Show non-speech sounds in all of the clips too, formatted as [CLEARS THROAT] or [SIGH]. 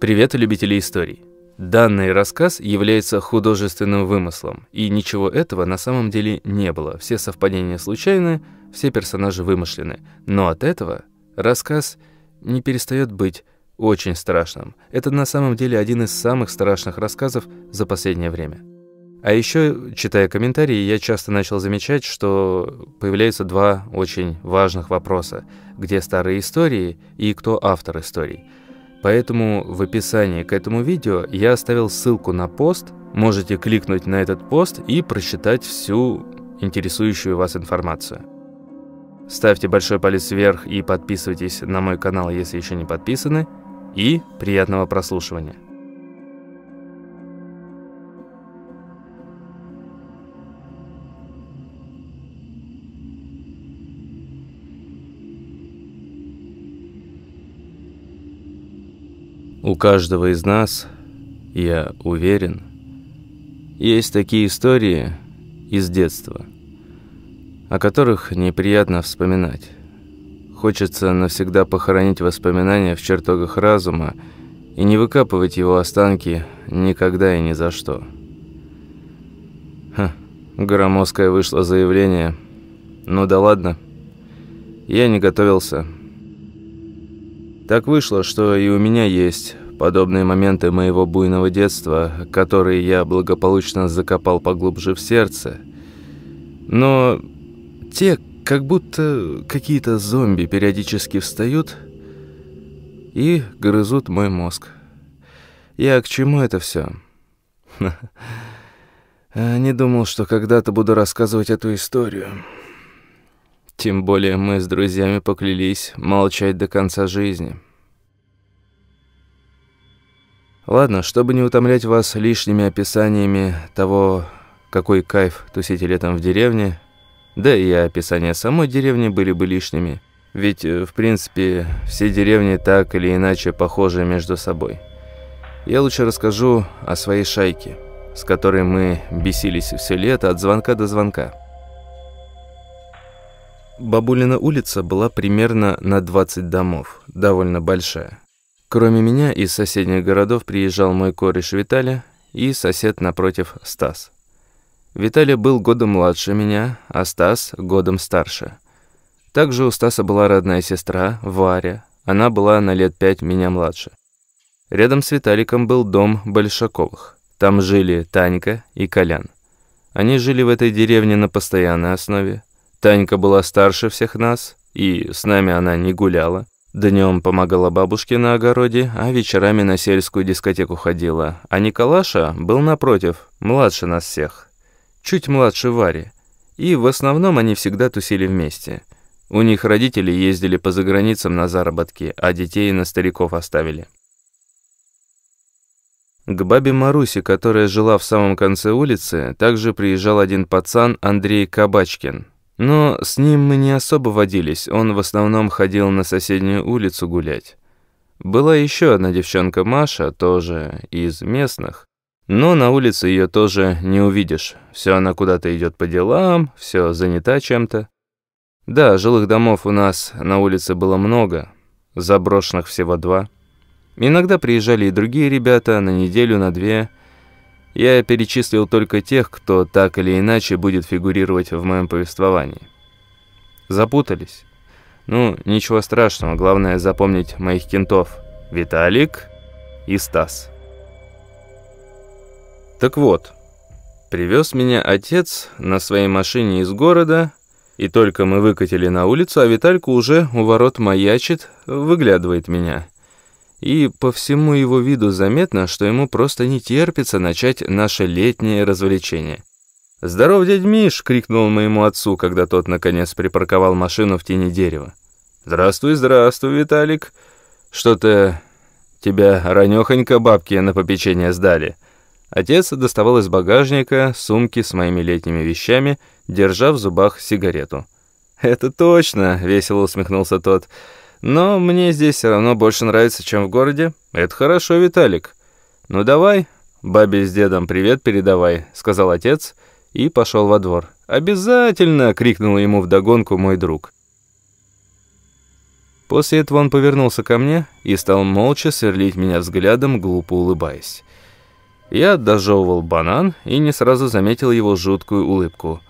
Привет, любители историй. Данный рассказ является художественным вымыслом, и ничего этого на самом деле не было. Все совпадения случайны, все персонажи вымышлены. Но от этого рассказ не перестает быть очень страшным. Это на самом деле один из самых страшных рассказов за последнее время. А еще, читая комментарии, я часто начал замечать, что появляются два очень важных вопроса. Где старые истории и кто автор историй? Поэтому в описании к этому видео я оставил ссылку на пост. Можете кликнуть на этот пост и прочитать всю интересующую вас информацию. Ставьте большой палец вверх и подписывайтесь на мой канал, если еще не подписаны. И приятного прослушивания. У каждого из нас, я уверен, есть такие истории из детства, о которых неприятно вспоминать. Хочется навсегда похоронить воспоминания в чертогах разума и не выкапывать его останки никогда и ни за что. Ха, громоздкое вышло заявление. Ну да ладно, я не готовился. Так вышло, что и у меня есть подобные моменты моего буйного детства, которые я благополучно закопал поглубже в сердце. Но те, как будто какие-то зомби периодически встают и грызут мой мозг. Я к чему это все? [LAUGHS] Не думал, что когда-то буду рассказывать эту историю. Тем более мы с друзьями поклялись молчать до конца жизни. Ладно, чтобы не утомлять вас лишними описаниями того, какой кайф тусить летом в деревне, да и описания самой деревни были бы лишними, ведь, э, в принципе, все деревни так или иначе похожи между собой. Я лучше расскажу о своей шайке, с которой мы бесились все лето от звонка до звонка. Бабулина улица была примерно на 20 домов, довольно большая. Кроме меня из соседних городов приезжал мой кореш Виталий и сосед напротив Стас. Виталий был годом младше меня, а Стас годом старше. Также у Стаса была родная сестра, Варя. Она была на лет пять меня младше. Рядом с Виталиком был дом Большаковых. Там жили Танька и Колян. Они жили в этой деревне на постоянной основе. Танька была старше всех нас, и с нами она не гуляла. Днем помогала бабушке на огороде, а вечерами на сельскую дискотеку ходила. А Николаша был напротив, младше нас всех. Чуть младше Вари. И в основном они всегда тусили вместе. У них родители ездили по заграницам на заработки, а детей на стариков оставили. К бабе Марусе, которая жила в самом конце улицы, также приезжал один пацан Андрей Кабачкин. Но с ним мы не особо водились, он в основном ходил на соседнюю улицу гулять. Была еще одна девчонка Маша, тоже из местных. Но на улице ее тоже не увидишь. Все она куда-то идет по делам, все занята чем-то. Да, жилых домов у нас на улице было много, заброшенных всего два. Иногда приезжали и другие ребята на неделю, на две, я перечислил только тех, кто так или иначе будет фигурировать в моем повествовании. Запутались? Ну, ничего страшного, главное запомнить моих кентов. Виталик и Стас. Так вот, привез меня отец на своей машине из города, и только мы выкатили на улицу, а Виталька уже у ворот маячит, выглядывает меня – и по всему его виду заметно, что ему просто не терпится начать наше летнее развлечение. «Здоров, дядь Миш!» — крикнул моему отцу, когда тот, наконец, припарковал машину в тени дерева. «Здравствуй, здравствуй, Виталик! Что-то тебя ранёхонько бабки на попечение сдали». Отец доставал из багажника сумки с моими летними вещами, держа в зубах сигарету. «Это точно!» — весело усмехнулся тот. Но мне здесь все равно больше нравится, чем в городе. Это хорошо, Виталик. Ну давай, бабе с дедом привет передавай, сказал отец и пошел во двор. Обязательно, крикнул ему вдогонку мой друг. После этого он повернулся ко мне и стал молча сверлить меня взглядом, глупо улыбаясь. Я дожевывал банан и не сразу заметил его жуткую улыбку.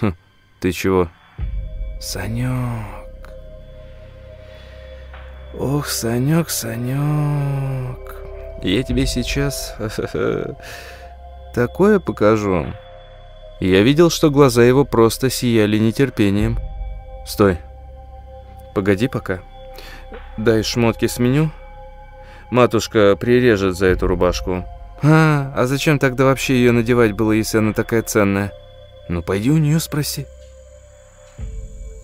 «Хм, ты чего?» «Санёк! Ох, Санёк, Санёк! Я тебе сейчас [LAUGHS] такое покажу!» Я видел, что глаза его просто сияли нетерпением. «Стой! Погоди пока. Дай шмотки сменю. Матушка прирежет за эту рубашку». «А, а зачем тогда вообще ее надевать было, если она такая ценная?» «Ну, пойди у нее спроси».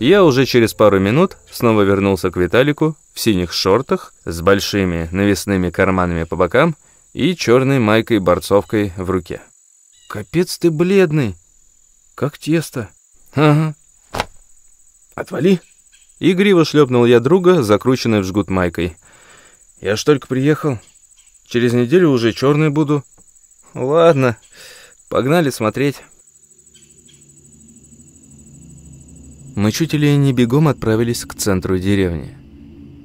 Я уже через пару минут снова вернулся к Виталику в синих шортах с большими навесными карманами по бокам и черной майкой-борцовкой в руке. «Капец ты бледный!» Как тесто. Ага. Отвали. Игриво шлепнул я друга, закрученной в жгут майкой. Я ж только приехал. Через неделю уже черный буду. Ладно, погнали смотреть. Мы чуть ли не бегом отправились к центру деревни.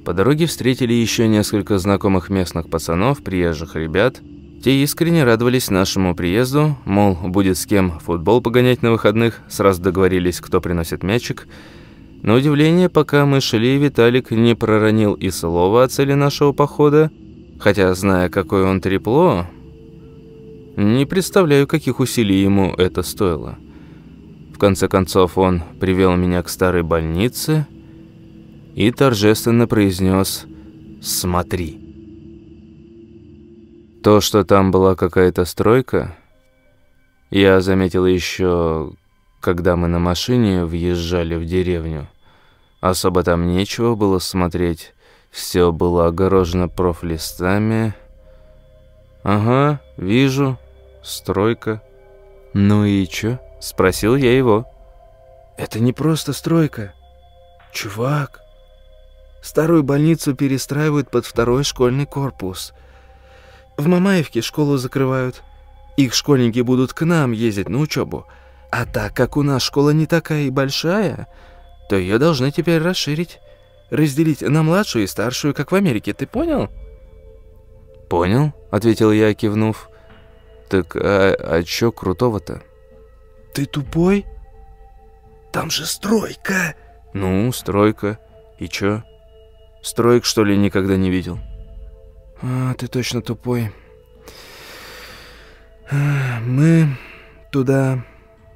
По дороге встретили еще несколько знакомых местных пацанов, приезжих ребят – те искренне радовались нашему приезду, мол, будет с кем футбол погонять на выходных, сразу договорились, кто приносит мячик. На удивление, пока мы шли, Виталик не проронил и слова о цели нашего похода, хотя, зная, какое он трепло, не представляю, каких усилий ему это стоило. В конце концов, он привел меня к старой больнице и торжественно произнес «Смотри». То, что там была какая-то стройка, я заметил еще, когда мы на машине въезжали в деревню. Особо там нечего было смотреть, все было огорожено профлистами. «Ага, вижу, стройка». «Ну и чё?» – спросил я его. «Это не просто стройка. Чувак, старую больницу перестраивают под второй школьный корпус». В Мамаевке школу закрывают. Их школьники будут к нам ездить на учебу. А так как у нас школа не такая и большая, то ее должны теперь расширить. Разделить на младшую и старшую, как в Америке, ты понял?» «Понял», — ответил я, кивнув. «Так а, а чё крутого-то?» «Ты тупой? Там же стройка!» «Ну, стройка. И чё? Строек, что ли, никогда не видел?» А, ты точно тупой. Мы туда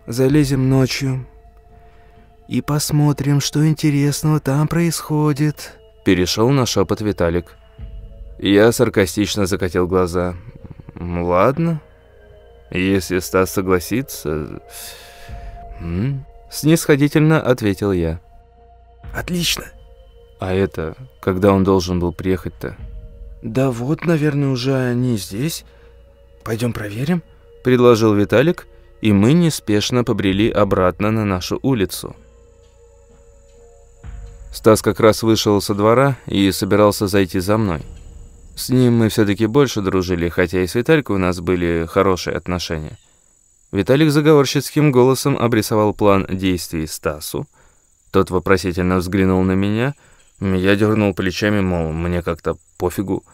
залезем ночью и посмотрим, что интересного там происходит. Перешел на шепот Виталик. Я саркастично закатил глаза. Ладно, если Стас согласится... Снисходительно ответил я. Отлично. А это, когда он должен был приехать-то? «Да вот, наверное, уже они здесь. Пойдем проверим?» – предложил Виталик, и мы неспешно побрели обратно на нашу улицу. Стас как раз вышел со двора и собирался зайти за мной. С ним мы все-таки больше дружили, хотя и с Виталькой у нас были хорошие отношения. Виталик заговорщицким голосом обрисовал план действий Стасу. Тот вопросительно взглянул на меня – я дернул плечами, мол, мне как-то пофигу.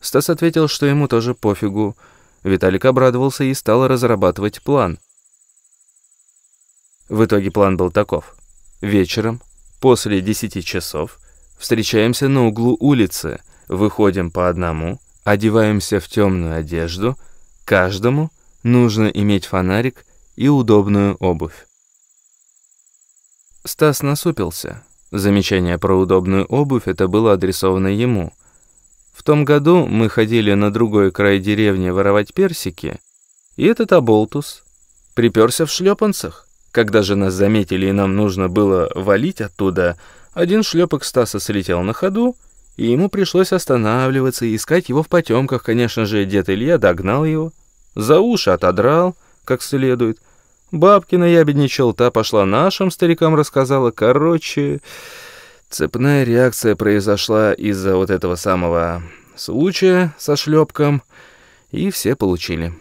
Стас ответил, что ему тоже пофигу. Виталик обрадовался и стал разрабатывать план. В итоге план был таков. Вечером, после 10 часов, встречаемся на углу улицы, выходим по одному, одеваемся в темную одежду, каждому нужно иметь фонарик и удобную обувь. Стас насупился. Замечание про удобную обувь это было адресовано ему. В том году мы ходили на другой край деревни воровать персики, и этот оболтус приперся в шлепанцах. Когда же нас заметили и нам нужно было валить оттуда, один шлепок Стаса слетел на ходу, и ему пришлось останавливаться и искать его в потемках. Конечно же, дед Илья догнал его, за уши отодрал, как следует, Бабкина ябедничал, та пошла нашим старикам рассказала. Короче, цепная реакция произошла из-за вот этого самого случая со шлепком, и все получили.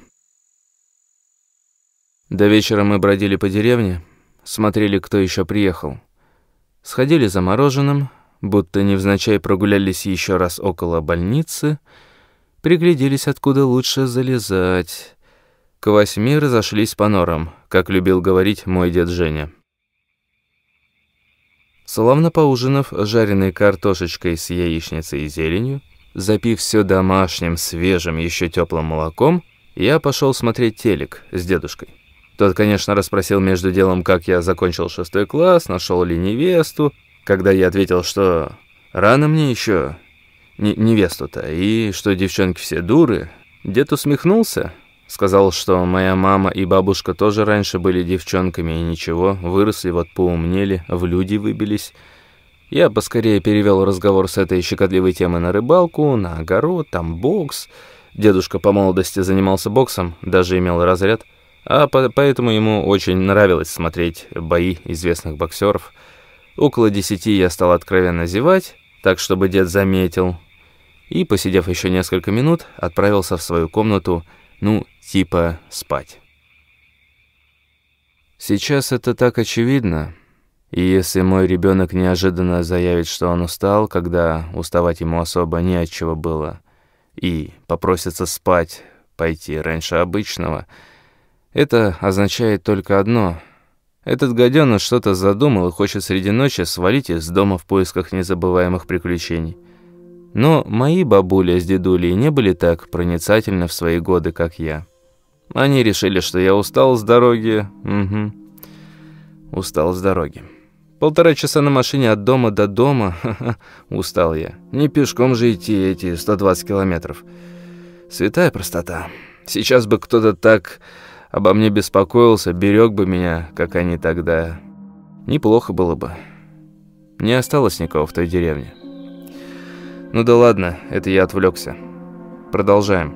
До вечера мы бродили по деревне, смотрели, кто еще приехал. Сходили за мороженым, будто невзначай прогулялись еще раз около больницы, пригляделись, откуда лучше залезать. К восьми разошлись по норам, как любил говорить мой дед Женя. Славно поужинав жареной картошечкой с яичницей и зеленью, запив все домашним, свежим, еще теплым молоком, я пошел смотреть телек с дедушкой. Тот, конечно, расспросил между делом, как я закончил шестой класс, нашел ли невесту, когда я ответил, что рано мне еще невесту-то, и что девчонки все дуры. Дед усмехнулся, сказал, что моя мама и бабушка тоже раньше были девчонками, и ничего, выросли, вот поумнели, в люди выбились. Я поскорее перевел разговор с этой щекотливой темы на рыбалку, на огород, там бокс. Дедушка по молодости занимался боксом, даже имел разряд – а по поэтому ему очень нравилось смотреть бои известных боксеров. Около десяти я стал откровенно зевать, так чтобы дед заметил, и, посидев еще несколько минут, отправился в свою комнату, ну, типа спать. Сейчас это так очевидно, и если мой ребенок неожиданно заявит, что он устал, когда уставать ему особо не от чего было, и попросится спать, пойти раньше обычного – это означает только одно. Этот гаденыш что-то задумал и хочет среди ночи свалить из дома в поисках незабываемых приключений. Но мои бабуля с дедулей не были так проницательны в свои годы, как я. Они решили, что я устал с дороги. Угу. Устал с дороги. Полтора часа на машине от дома до дома. [LAUGHS] Устал я. Не пешком же идти эти 120 километров. Святая простота. Сейчас бы кто-то так обо мне беспокоился, берег бы меня, как они тогда. Неплохо было бы. Не осталось никого в той деревне. Ну да ладно, это я отвлекся. Продолжаем.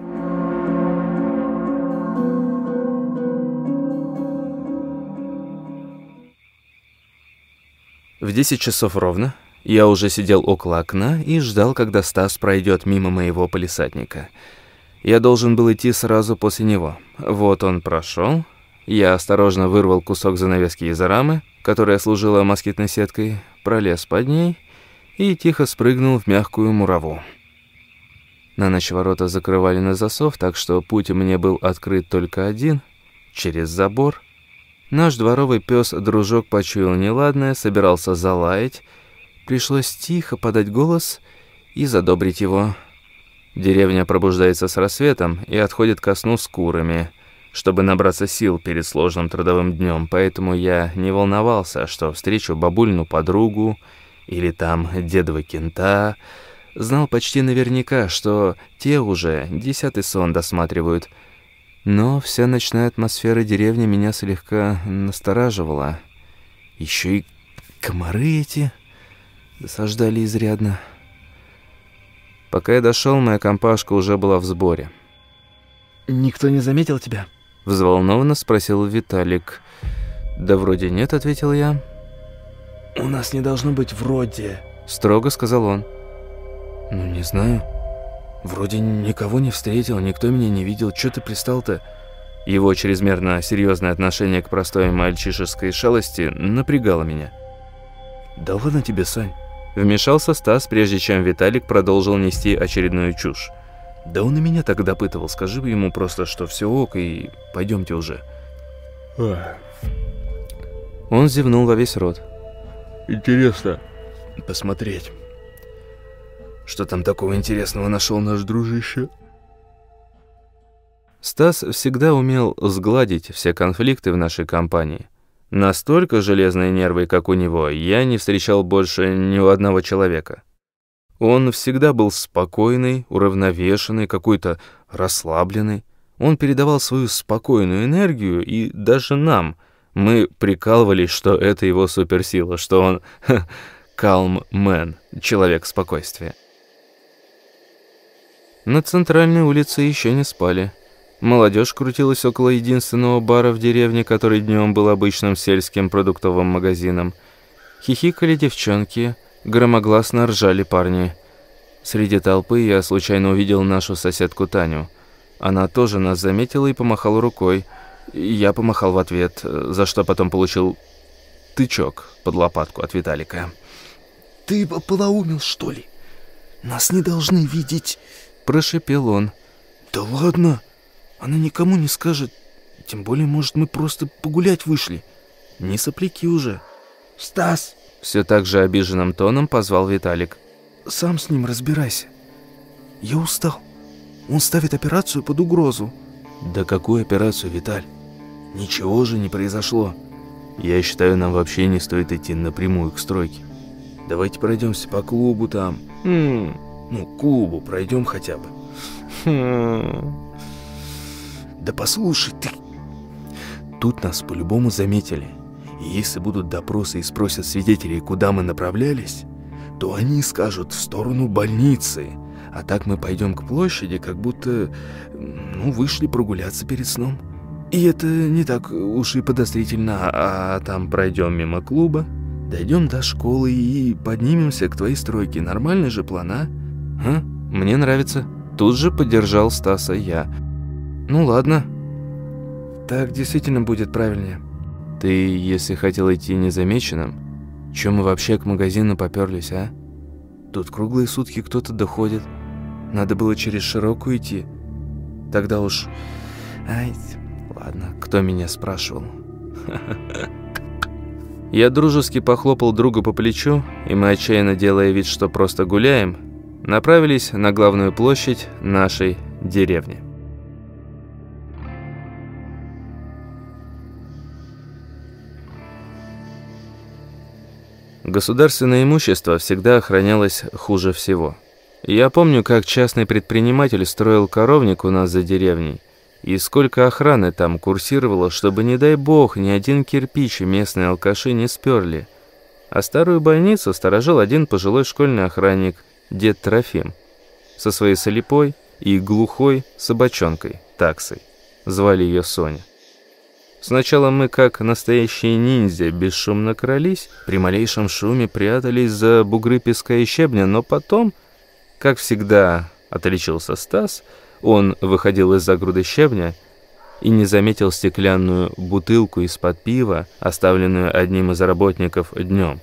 В 10 часов ровно я уже сидел около окна и ждал, когда Стас пройдет мимо моего полисадника – я должен был идти сразу после него. Вот он прошел. Я осторожно вырвал кусок занавески из рамы, которая служила москитной сеткой, пролез под ней и тихо спрыгнул в мягкую мураву. На ночь ворота закрывали на засов, так что путь мне был открыт только один — через забор. Наш дворовый пес дружок почуял неладное, собирался залаять. Пришлось тихо подать голос и задобрить его — Деревня пробуждается с рассветом и отходит ко сну с курами, чтобы набраться сил перед сложным трудовым днем, поэтому я не волновался, что встречу бабульну подругу или там дедова кента. Знал почти наверняка, что те уже десятый сон досматривают. Но вся ночная атмосфера деревни меня слегка настораживала. Еще и комары эти досаждали изрядно. Пока я дошел, моя компашка уже была в сборе. «Никто не заметил тебя?» Взволнованно спросил Виталик. «Да вроде нет», — ответил я. «У нас не должно быть вроде», — строго сказал он. «Ну, не знаю. Вроде никого не встретил, никто меня не видел. Чё ты пристал-то?» Его чрезмерно серьезное отношение к простой мальчишеской шалости напрягало меня. «Да ладно тебе, Сань. Вмешался Стас, прежде чем Виталик продолжил нести очередную чушь. «Да он и меня так допытывал. Скажи ему просто, что все ок, и пойдемте уже». Он зевнул во весь рот. «Интересно посмотреть, что там такого интересного нашел наш дружище?» Стас всегда умел сгладить все конфликты в нашей компании. Настолько железные нервы, как у него, я не встречал больше ни у одного человека. Он всегда был спокойный, уравновешенный, какой-то расслабленный. Он передавал свою спокойную энергию, и даже нам, мы прикалывались, что это его суперсила, что он man, человек спокойствия. На центральной улице еще не спали. Молодежь крутилась около единственного бара в деревне, который днем был обычным сельским продуктовым магазином. Хихикали девчонки, громогласно ржали парни. Среди толпы я случайно увидел нашу соседку Таню. Она тоже нас заметила и помахала рукой. Я помахал в ответ, за что потом получил тычок под лопатку от Виталика. Ты полоумел, что ли? Нас не должны видеть. Прошипел он. Да ладно, она никому не скажет. Тем более, может, мы просто погулять вышли. Не сопляки уже. Стас! Все так же обиженным тоном позвал Виталик. Сам с ним разбирайся. Я устал. Он ставит операцию под угрозу. Да какую операцию, Виталь? Ничего же не произошло. Я считаю, нам вообще не стоит идти напрямую к стройке. Давайте пройдемся по клубу там. Хм. Ну, клубу пройдем хотя бы. Хм. Да послушай ты. Тут нас по-любому заметили. И если будут допросы и спросят свидетелей, куда мы направлялись, то они скажут в сторону больницы. А так мы пойдем к площади, как будто, ну, вышли прогуляться перед сном. И это не так уж и подозрительно, а там пройдем мимо клуба, дойдем до школы и поднимемся к твоей стройке. Нормальный же план, а? А? Мне нравится. Тут же поддержал Стаса я. Ну ладно. Так действительно будет правильнее. Ты, если хотел идти незамеченным, чем мы вообще к магазину поперлись, а? Тут круглые сутки кто-то доходит. Надо было через широкую идти. Тогда уж... Ай, ладно, кто меня спрашивал? [LAUGHS] Я дружески похлопал друга по плечу, и мы, отчаянно делая вид, что просто гуляем, направились на главную площадь нашей деревни. Государственное имущество всегда охранялось хуже всего. Я помню, как частный предприниматель строил коровник у нас за деревней, и сколько охраны там курсировало, чтобы, не дай бог, ни один кирпич местные алкаши не сперли. А старую больницу сторожил один пожилой школьный охранник, дед Трофим, со своей солепой и глухой собачонкой, таксой. Звали ее Соня. Сначала мы, как настоящие ниндзя, бесшумно крались, при малейшем шуме прятались за бугры песка и щебня, но потом, как всегда, отличился Стас, он выходил из-за груды щебня и не заметил стеклянную бутылку из-под пива, оставленную одним из работников днем.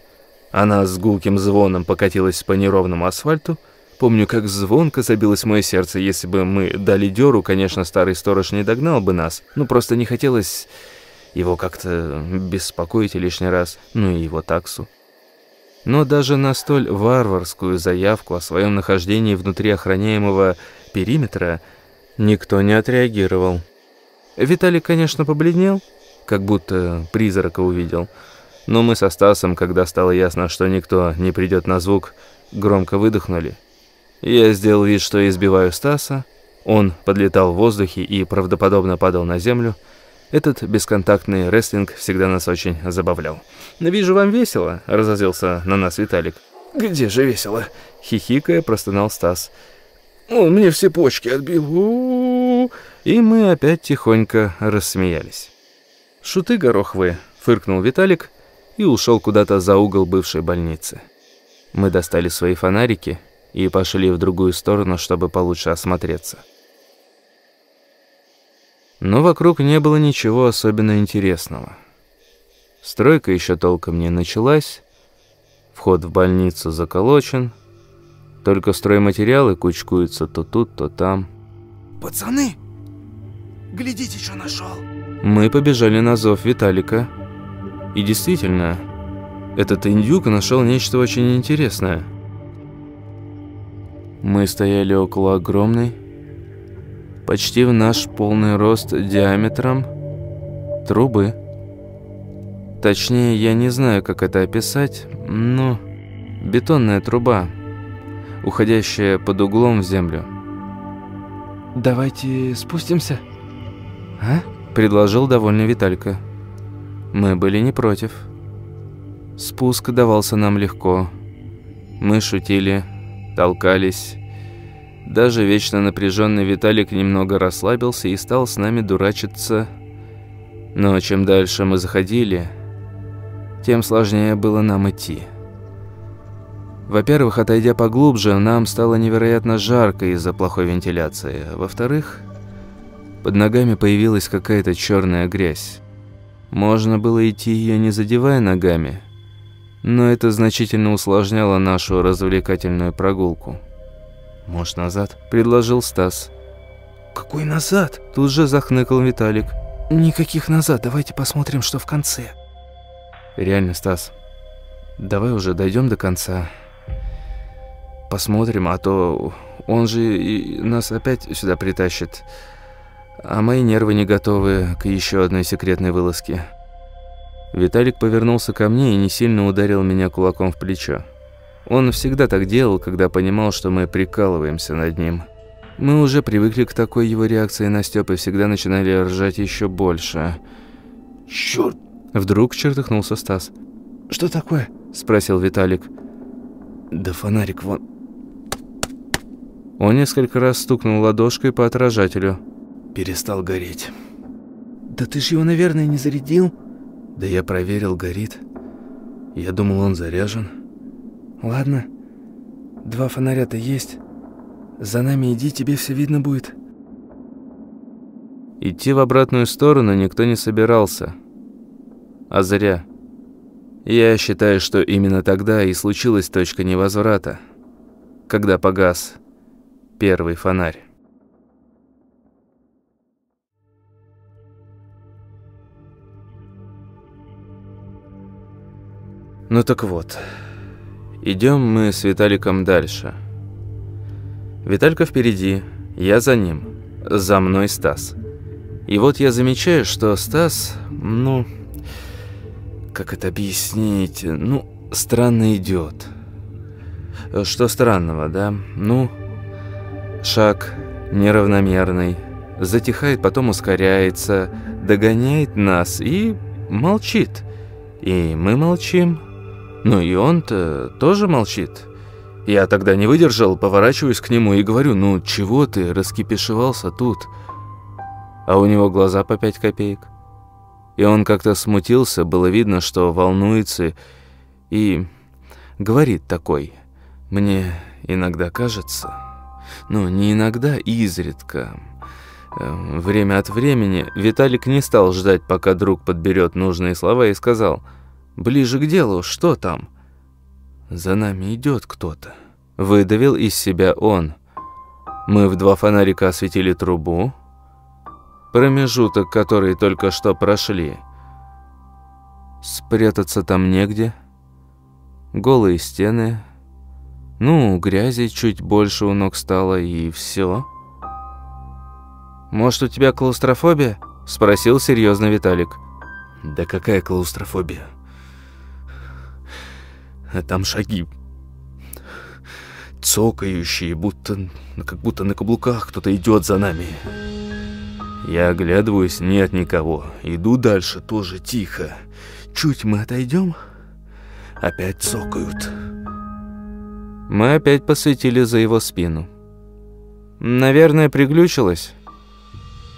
Она с гулким звоном покатилась по неровному асфальту. Помню, как звонко забилось мое сердце. Если бы мы дали дёру, конечно, старый сторож не догнал бы нас. Ну, просто не хотелось его как-то беспокоить лишний раз, ну и его таксу. Но даже на столь варварскую заявку о своем нахождении внутри охраняемого периметра никто не отреагировал. Виталий, конечно, побледнел, как будто призрака увидел, но мы со Стасом, когда стало ясно, что никто не придет на звук, громко выдохнули. Я сделал вид, что избиваю Стаса, он подлетал в воздухе и правдоподобно падал на землю. Этот бесконтактный рестлинг всегда нас очень забавлял. «Вижу, вам весело», — разозлился на нас Виталик. «Где же весело?» — хихикая простонал Стас. «Он мне все почки отбил». У -у -у. И мы опять тихонько рассмеялись. «Шуты гороховые», — фыркнул Виталик и ушел куда-то за угол бывшей больницы. Мы достали свои фонарики и пошли в другую сторону, чтобы получше осмотреться. Но вокруг не было ничего особенно интересного. Стройка еще толком не началась, вход в больницу заколочен, только стройматериалы кучкуются то тут, то там. «Пацаны, глядите, что нашел!» Мы побежали на зов Виталика. И действительно, этот индюк нашел нечто очень интересное. Мы стояли около огромной, почти в наш полный рост диаметром трубы. Точнее, я не знаю, как это описать, но бетонная труба, уходящая под углом в землю. «Давайте спустимся?» «А?» – предложил довольный Виталька. Мы были не против. Спуск давался нам легко. Мы шутили, толкались, даже вечно напряженный Виталик немного расслабился и стал с нами дурачиться. Но чем дальше мы заходили, тем сложнее было нам идти. Во-первых, отойдя поглубже, нам стало невероятно жарко из-за плохой вентиляции. Во-вторых, под ногами появилась какая-то черная грязь. Можно было идти ее не задевая ногами, Но это значительно усложняло нашу развлекательную прогулку. «Может, назад?» – предложил Стас. «Какой назад?» – тут же захныкал Виталик. «Никаких назад, давайте посмотрим, что в конце». «Реально, Стас, давай уже дойдем до конца. Посмотрим, а то он же и нас опять сюда притащит. А мои нервы не готовы к еще одной секретной вылазке». Виталик повернулся ко мне и не сильно ударил меня кулаком в плечо. Он всегда так делал, когда понимал, что мы прикалываемся над ним. Мы уже привыкли к такой его реакции на Стёп и всегда начинали ржать еще больше. «Чёрт!» Вдруг чертыхнулся Стас. «Что такое?» – спросил Виталик. «Да фонарик вон...» Он несколько раз стукнул ладошкой по отражателю. «Перестал гореть». «Да ты ж его, наверное, не зарядил?» Да я проверил, горит. Я думал, он заряжен. Ладно, два фонаря-то есть. За нами иди, тебе все видно будет. Идти в обратную сторону никто не собирался. А зря. Я считаю, что именно тогда и случилась точка невозврата, когда погас первый фонарь. Ну так вот, идем мы с Виталиком дальше. Виталька впереди, я за ним, за мной Стас. И вот я замечаю, что Стас, ну, как это объяснить, ну, странно идет. Что странного, да? Ну, шаг неравномерный, затихает, потом ускоряется, догоняет нас и молчит. И мы молчим. Ну и он-то тоже молчит. Я тогда не выдержал, поворачиваюсь к нему и говорю, ну чего ты раскипишевался тут? А у него глаза по пять копеек. И он как-то смутился, было видно, что волнуется, и говорит такой, мне иногда кажется, ну не иногда, изредка, э, время от времени, Виталик не стал ждать, пока друг подберет нужные слова и сказал – Ближе к делу, что там? За нами идет кто-то. Выдавил из себя он. Мы в два фонарика осветили трубу. Промежуток, который только что прошли. Спрятаться там негде. Голые стены. Ну, грязи чуть больше у ног стало, и все. «Может, у тебя клаустрофобия?» – спросил серьезно Виталик. «Да какая клаустрофобия?» Там шаги цокающие, будто, как будто на каблуках кто-то идет за нами. Я оглядываюсь, нет никого. Иду дальше, тоже тихо. Чуть мы отойдем, опять цокают. Мы опять посветили за его спину. Наверное, приглючилось.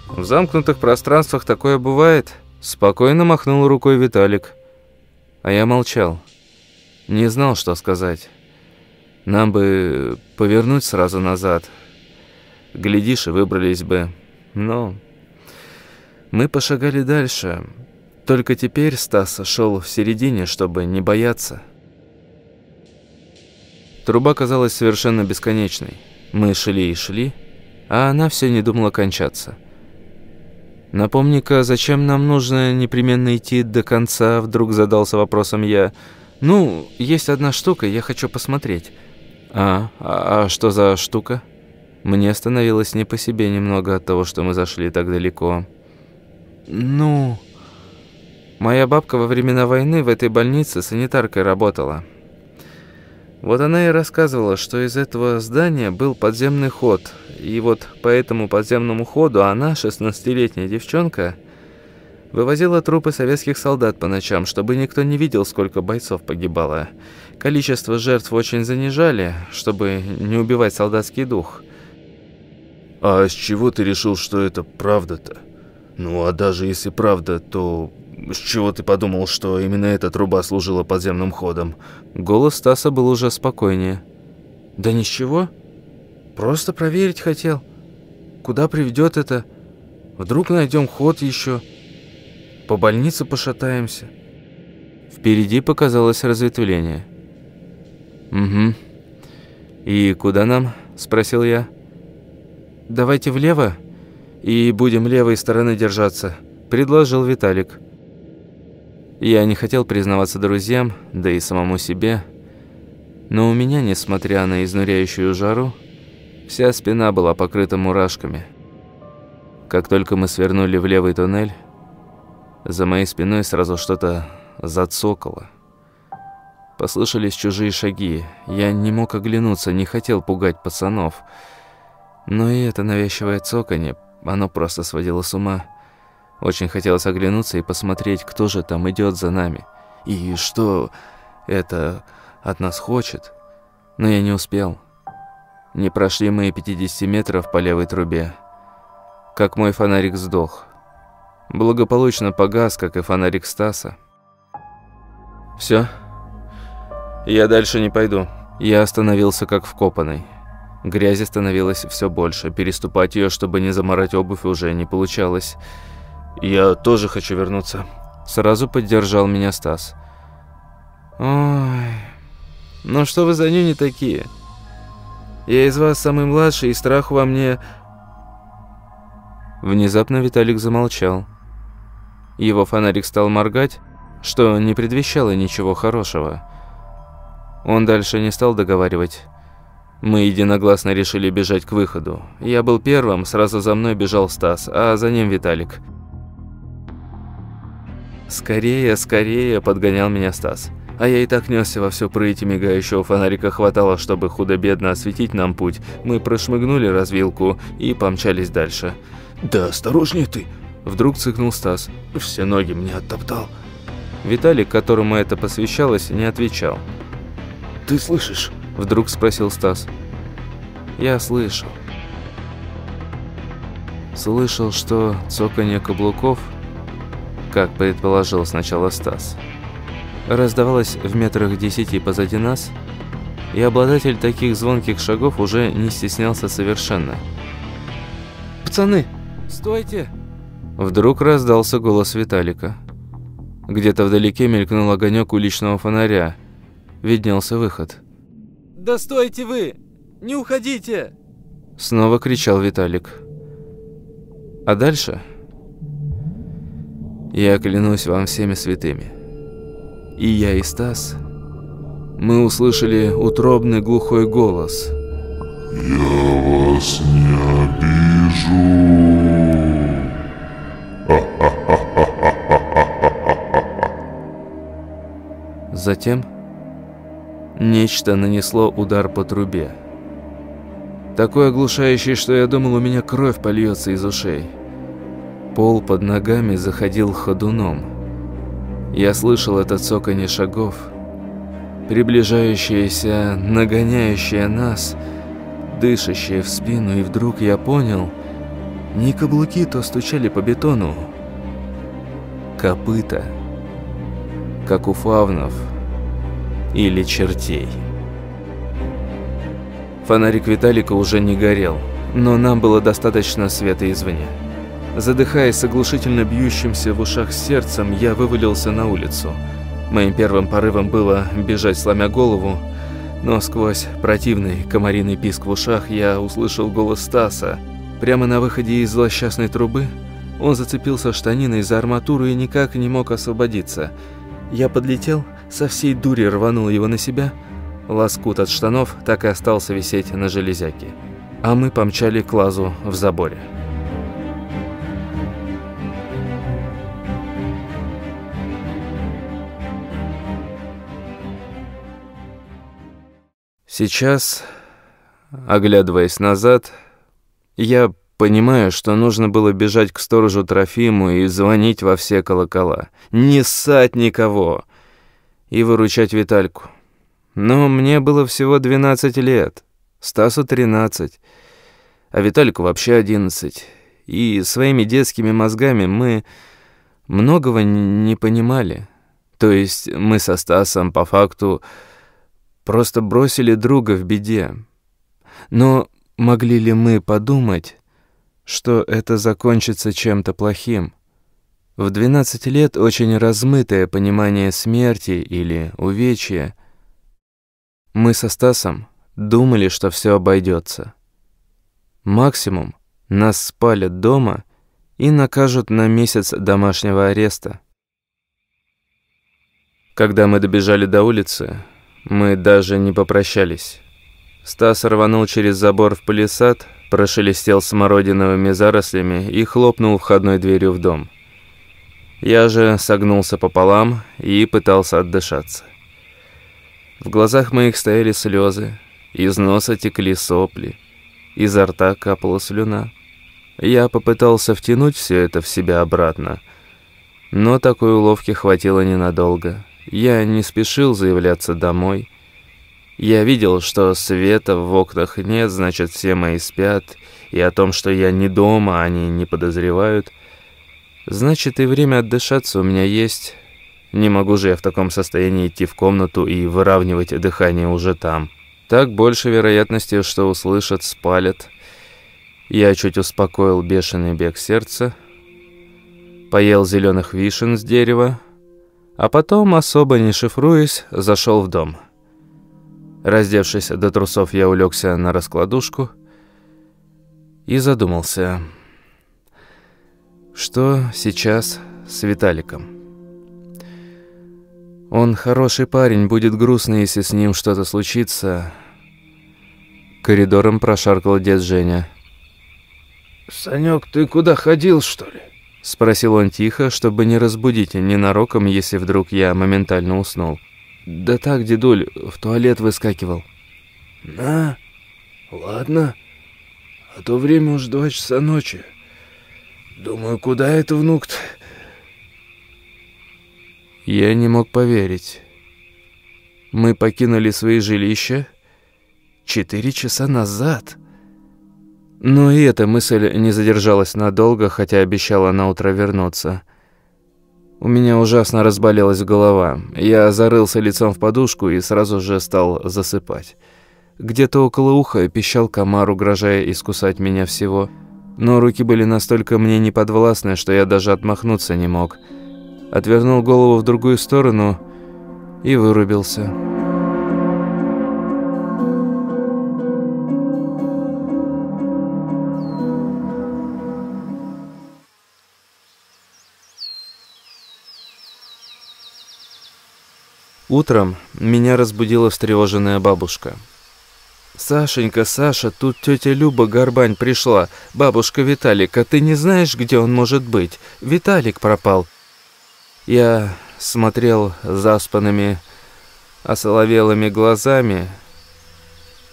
В замкнутых пространствах такое бывает. Спокойно махнул рукой Виталик. А я молчал. Не знал, что сказать. Нам бы повернуть сразу назад. Глядишь, и выбрались бы. Но мы пошагали дальше. Только теперь Стас шел в середине, чтобы не бояться. Труба казалась совершенно бесконечной. Мы шли и шли, а она все не думала кончаться. «Напомни-ка, зачем нам нужно непременно идти до конца?» Вдруг задался вопросом я – «Ну, есть одна штука, я хочу посмотреть». А, «А, а что за штука?» Мне становилось не по себе немного от того, что мы зашли так далеко. «Ну...» Моя бабка во времена войны в этой больнице санитаркой работала. Вот она и рассказывала, что из этого здания был подземный ход. И вот по этому подземному ходу она, 16-летняя девчонка, Вывозила трупы советских солдат по ночам, чтобы никто не видел, сколько бойцов погибало. Количество жертв очень занижали, чтобы не убивать солдатский дух. «А с чего ты решил, что это правда-то? Ну, а даже если правда, то с чего ты подумал, что именно эта труба служила подземным ходом?» Голос Стаса был уже спокойнее. «Да ничего. Просто проверить хотел. Куда приведет это? Вдруг найдем ход еще?» По больнице пошатаемся. Впереди показалось разветвление. «Угу. И куда нам?» – спросил я. «Давайте влево и будем левой стороны держаться», – предложил Виталик. Я не хотел признаваться друзьям, да и самому себе, но у меня, несмотря на изнуряющую жару, вся спина была покрыта мурашками. Как только мы свернули в левый туннель, за моей спиной сразу что-то зацокало. Послышались чужие шаги. Я не мог оглянуться, не хотел пугать пацанов. Но и это навязчивое цоканье, оно просто сводило с ума. Очень хотелось оглянуться и посмотреть, кто же там идет за нами. И что это от нас хочет. Но я не успел. Не прошли мы и 50 метров по левой трубе. Как мой фонарик сдох. Благополучно погас, как и фонарик Стаса. Все. Я дальше не пойду. Я остановился как вкопанный. Грязи становилось все больше. Переступать ее, чтобы не заморать обувь, уже не получалось. «Я тоже хочу вернуться». Сразу поддержал меня Стас. «Ой, ну что вы за нюни такие? Я из вас самый младший, и страх во мне...» Внезапно Виталик замолчал. Его фонарик стал моргать, что не предвещало ничего хорошего. Он дальше не стал договаривать. Мы единогласно решили бежать к выходу. Я был первым, сразу за мной бежал Стас, а за ним Виталик. «Скорее, скорее!» – подгонял меня Стас. А я и так несся во всю прыть, мигающего фонарика хватало, чтобы худо-бедно осветить нам путь. Мы прошмыгнули развилку и помчались дальше. «Да осторожнее ты!» – вдруг цыкнул Стас. «Все ноги мне оттоптал». Виталик, которому это посвящалось, не отвечал. «Ты слышишь?» – вдруг спросил Стас. «Я слышал». Слышал, что цоканье каблуков, как предположил сначала Стас, раздавалось в метрах десяти позади нас, и обладатель таких звонких шагов уже не стеснялся совершенно. «Пацаны, стойте!» Вдруг раздался голос Виталика. Где-то вдалеке мелькнул огонек уличного фонаря. Виднелся выход. «Да стойте вы! Не уходите!» Снова кричал Виталик. А дальше... Я клянусь вам всеми святыми. И я, и Стас, мы услышали утробный глухой голос. «Я вас не обижу!» Затем нечто нанесло удар по трубе. Такой оглушающий, что я думал, у меня кровь польется из ушей. Пол под ногами заходил ходуном. Я слышал это цоканье шагов, приближающееся, нагоняющее нас, дышащее в спину, и вдруг я понял, не каблуки то стучали по бетону, копыта, как у фавнов или чертей. Фонарик Виталика уже не горел, но нам было достаточно света извне. Задыхаясь с оглушительно бьющимся в ушах сердцем, я вывалился на улицу. Моим первым порывом было бежать, сломя голову, но сквозь противный комариный писк в ушах я услышал голос Стаса. Прямо на выходе из злосчастной трубы он зацепился штаниной за арматуру и никак не мог освободиться. Я подлетел, со всей дури рванул его на себя. Лоскут от штанов так и остался висеть на железяке. А мы помчали к лазу в заборе. Сейчас, оглядываясь назад, я понимаю, что нужно было бежать к сторожу Трофиму и звонить во все колокола. Не ссать никого и выручать Витальку. Но мне было всего 12 лет, Стасу 13, а Витальку вообще 11. И своими детскими мозгами мы многого не понимали. То есть мы со Стасом по факту Просто бросили друга в беде. Но могли ли мы подумать, что это закончится чем-то плохим? В 12 лет очень размытое понимание смерти или увечья. Мы со Стасом думали, что все обойдется. Максимум нас спалят дома и накажут на месяц домашнего ареста. Когда мы добежали до улицы, мы даже не попрощались. Стас рванул через забор в палисад, прошелестел смородиновыми зарослями и хлопнул входной дверью в дом. Я же согнулся пополам и пытался отдышаться. В глазах моих стояли слезы, из носа текли сопли, изо рта капала слюна. Я попытался втянуть все это в себя обратно, но такой уловки хватило ненадолго. Я не спешил заявляться домой. Я видел, что света в окнах нет, значит, все мои спят, и о том, что я не дома, они не подозревают – Значит, и время отдышаться у меня есть. Не могу же я в таком состоянии идти в комнату и выравнивать дыхание уже там. Так больше вероятности, что услышат, спалят. Я чуть успокоил бешеный бег сердца, поел зеленых вишен с дерева, а потом, особо не шифруясь, зашел в дом. Раздевшись до трусов, я улегся на раскладушку и задумался – что сейчас с Виталиком? Он хороший парень, будет грустно, если с ним что-то случится. Коридором прошаркал дед Женя. «Санёк, ты куда ходил, что ли?» Спросил он тихо, чтобы не разбудить ненароком, если вдруг я моментально уснул. «Да так, дедуль, в туалет выскакивал». «На, ладно, а то время уж два часа ночи». Думаю, куда это внук-то? Я не мог поверить. Мы покинули свои жилища четыре часа назад. Но и эта мысль не задержалась надолго, хотя обещала на утро вернуться. У меня ужасно разболелась голова. Я зарылся лицом в подушку и сразу же стал засыпать. Где-то около уха пищал комар, угрожая искусать меня всего – но руки были настолько мне неподвластны, что я даже отмахнуться не мог. Отвернул голову в другую сторону и вырубился. Утром меня разбудила встревоженная бабушка. «Сашенька, Саша, тут тетя Люба Горбань пришла. Бабушка Виталика, ты не знаешь, где он может быть? Виталик пропал». Я смотрел заспанными, осоловелыми глазами,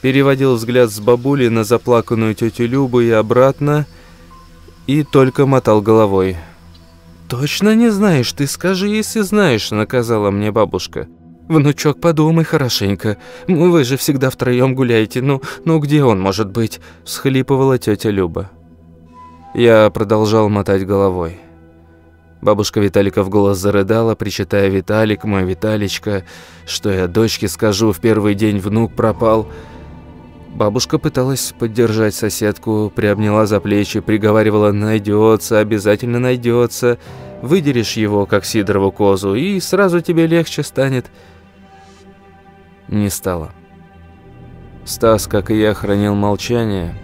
переводил взгляд с бабули на заплаканную тетю Любу и обратно, и только мотал головой. «Точно не знаешь? Ты скажи, если знаешь», — наказала мне бабушка. «Внучок, подумай хорошенько. Вы же всегда втроем гуляете. Ну, ну где он может быть?» – схлипывала тетя Люба. Я продолжал мотать головой. Бабушка Виталика в голос зарыдала, причитая «Виталик, мой Виталичка, что я дочке скажу, в первый день внук пропал». Бабушка пыталась поддержать соседку, приобняла за плечи, приговаривала «найдется, обязательно найдется». Выдерешь его, как Сидорову козу, и сразу тебе легче станет не стало. Стас, как и я, хранил молчание,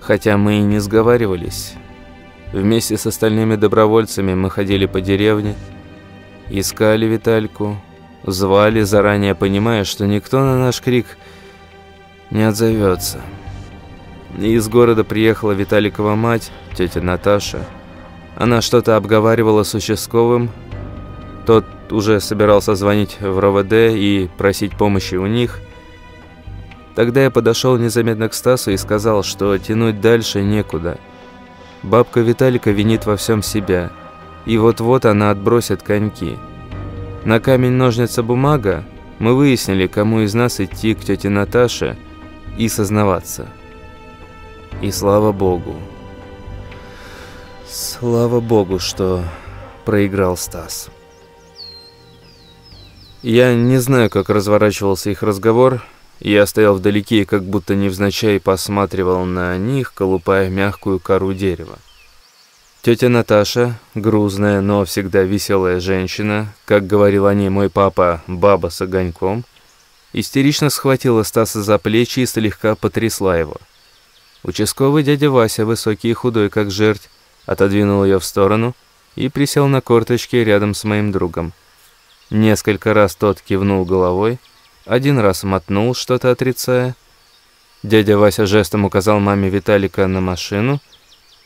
хотя мы и не сговаривались. Вместе с остальными добровольцами мы ходили по деревне, искали Витальку, звали, заранее понимая, что никто на наш крик не отзовется. Из города приехала Виталикова мать, тетя Наташа. Она что-то обговаривала с участковым, тот уже собирался звонить в РОВД и просить помощи у них. Тогда я подошел незаметно к Стасу и сказал, что тянуть дальше некуда. Бабка Виталика винит во всем себя, и вот-вот она отбросит коньки. На камень-ножницы-бумага мы выяснили, кому из нас идти к тете Наташе и сознаваться. И слава богу. Слава богу, что проиграл Стас. Я не знаю, как разворачивался их разговор. Я стоял вдалеке и как будто невзначай посматривал на них, колупая мягкую кору дерева. Тетя Наташа, грузная, но всегда веселая женщина, как говорил о ней мой папа, баба с огоньком, истерично схватила Стаса за плечи и слегка потрясла его. Участковый дядя Вася, высокий и худой, как жерть, отодвинул ее в сторону и присел на корточки рядом с моим другом. Несколько раз тот кивнул головой, один раз мотнул, что-то отрицая. Дядя Вася жестом указал маме Виталика на машину —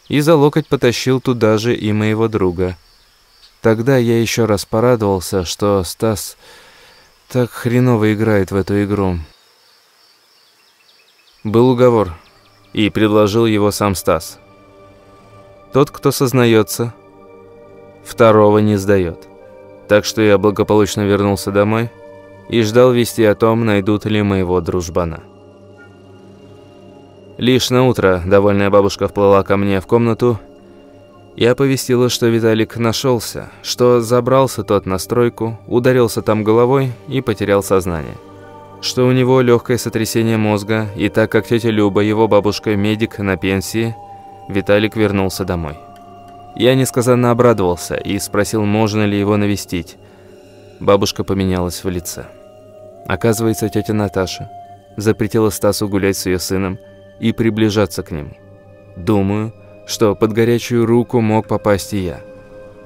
и за локоть потащил туда же и моего друга. Тогда я еще раз порадовался, что Стас так хреново играет в эту игру. Был уговор, и предложил его сам Стас. Тот, кто сознается, второго не сдает. Так что я благополучно вернулся домой и ждал вести о том, найдут ли моего дружбана. Лишь на утро довольная бабушка вплыла ко мне в комнату и оповестила, что Виталик нашелся, что забрался тот на стройку, ударился там головой и потерял сознание. Что у него легкое сотрясение мозга, и так как тетя Люба, его бабушка-медик на пенсии, Виталик вернулся домой. Я несказанно обрадовался и спросил, можно ли его навестить. Бабушка поменялась в лице. Оказывается, тетя Наташа запретила Стасу гулять с ее сыном, и приближаться к нему. Думаю, что под горячую руку мог попасть и я.